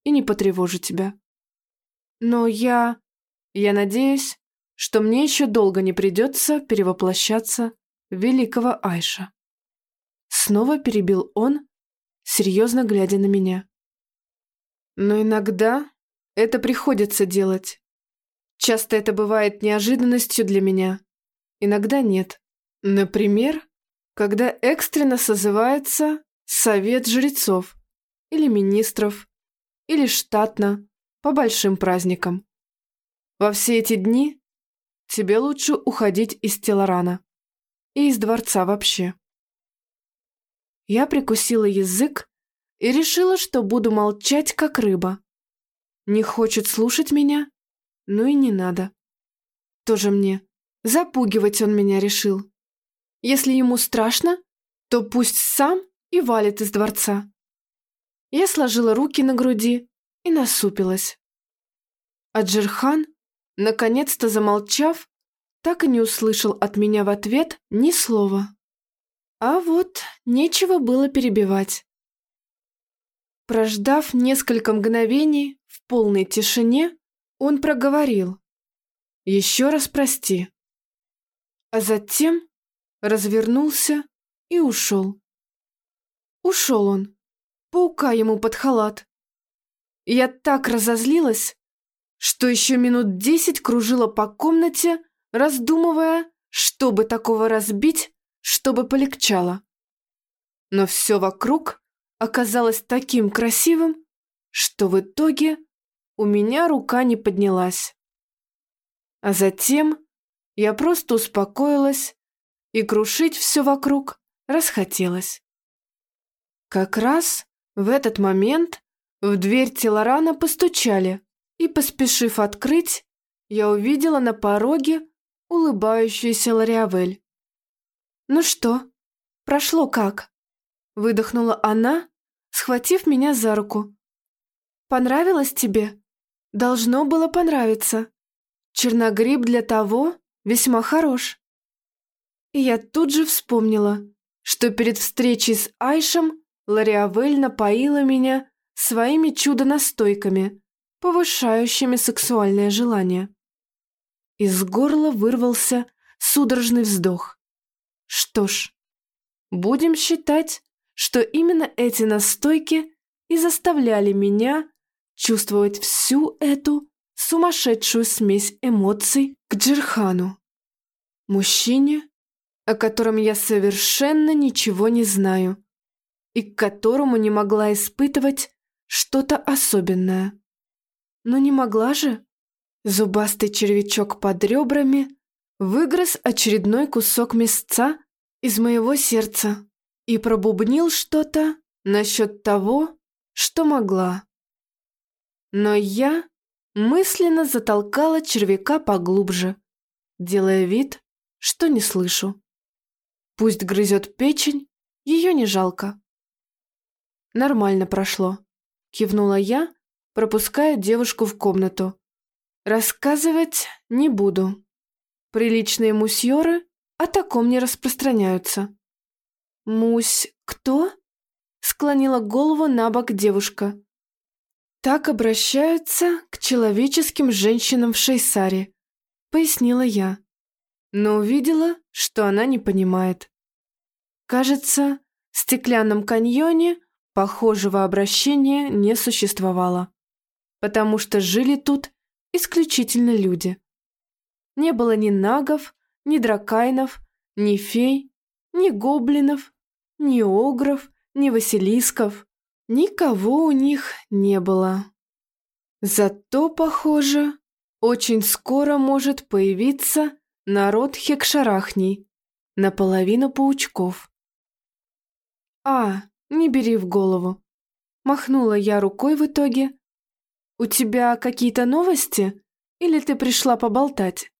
и не потревожу тебя. Но я... Я надеюсь, что мне еще долго не придется перевоплощаться в великого Айша. Снова перебил он, серьезно глядя на меня. Но иногда это приходится делать. Часто это бывает неожиданностью для меня, иногда нет. Например, когда экстренно созывается совет жрецов или министров, или штатно, по большим праздникам. Во все эти дни тебе лучше уходить из Телорана и из дворца вообще. Я прикусила язык и решила, что буду молчать, как рыба. Не хочет слушать меня? Ну и не надо. Тоже мне. Запугивать он меня решил. Если ему страшно, то пусть сам и валит из дворца. Я сложила руки на груди и насупилась. А Джерхан, наконец-то замолчав, так и не услышал от меня в ответ ни слова. А вот нечего было перебивать. Прождав несколько мгновений, полной тишине он проговорил «Еще раз прости». А затем развернулся и ушел. Ушел он, паука ему под халат. Я так разозлилась, что еще минут десять кружила по комнате, раздумывая, чтобы такого разбить, чтобы полегчало. Но все вокруг оказалось таким красивым, что в итоге у меня рука не поднялась. А затем я просто успокоилась, и крушить все вокруг расхотелось. Как раз в этот момент в дверь Телорана постучали, и, поспешив открыть, я увидела на пороге улыбающуюся Лориавель. «Ну что, прошло как?» – выдохнула она, схватив меня за руку. «Понравилось тебе?» Должно было понравиться. Черногриб для того весьма хорош. И я тут же вспомнила, что перед встречей с Айшем Лориавель напоила меня своими чудо-настойками, повышающими сексуальное желание. Из горла вырвался судорожный вздох. Что ж, будем считать, что именно эти настойки и заставляли меня чувствовать всю эту сумасшедшую смесь эмоций к Джерхану. Мужчине, о котором я совершенно ничего не знаю и к которому не могла испытывать что-то особенное. Но не могла же. Зубастый червячок под ребрами выгрыз очередной кусок мясца из моего сердца и пробубнил что-то насчет того, что могла. Но я мысленно затолкала червяка поглубже, делая вид, что не слышу. Пусть грызет печень, ее не жалко. Нормально прошло, кивнула я, пропуская девушку в комнату. Рассказывать не буду. Приличные мусьеры о таком не распространяются. «Мусь кто?» — склонила голову на бок девушка. «Так обращаются к человеческим женщинам в Шейсаре», — пояснила я. Но увидела, что она не понимает. Кажется, в стеклянном каньоне похожего обращения не существовало. потому что жили тут исключительно люди. Не было ни нагов, ни дракайнов, ни фей, ни гоблинов, ни огров, ни василисков. Никого у них не было. Зато, похоже, очень скоро может появиться народ хекшарахней, наполовину паучков. А, не бери в голову. Махнула я рукой в итоге. У тебя какие-то новости? Или ты пришла поболтать?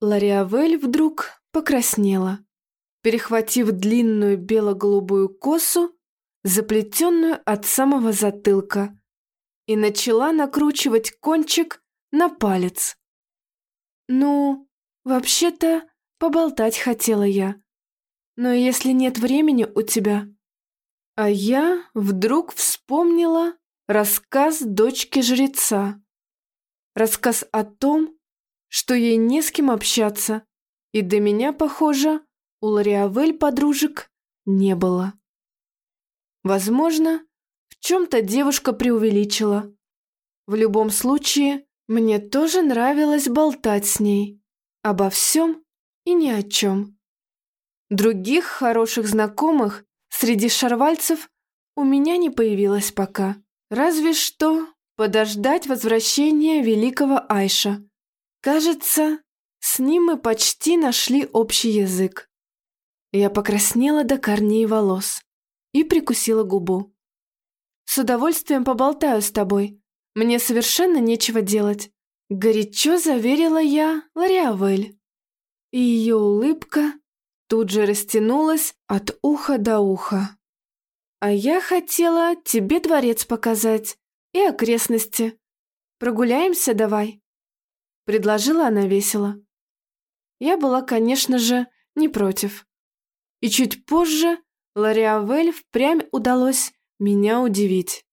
Лариавель вдруг покраснела, перехватив длинную бело-голубую косу, заплетенную от самого затылка, и начала накручивать кончик на палец. «Ну, вообще-то, поболтать хотела я. Но если нет времени у тебя...» А я вдруг вспомнила рассказ дочки жреца. Рассказ о том, что ей не с кем общаться, и до меня, похоже, у Лориавель подружек не было. Возможно, в чем-то девушка преувеличила. В любом случае, мне тоже нравилось болтать с ней. Обо всем и ни о чем. Других хороших знакомых среди шарвальцев у меня не появилось пока. Разве что подождать возвращения великого Айша. Кажется, с ним мы почти нашли общий язык. Я покраснела до корней волос и прикусила губу. «С удовольствием поболтаю с тобой. Мне совершенно нечего делать», — горячо заверила я Лориавель. И ее улыбка тут же растянулась от уха до уха. «А я хотела тебе дворец показать и окрестности. Прогуляемся давай?» Предложила она весело. Я была, конечно же, не против. И чуть позже Лориавель впрямь удалось меня удивить.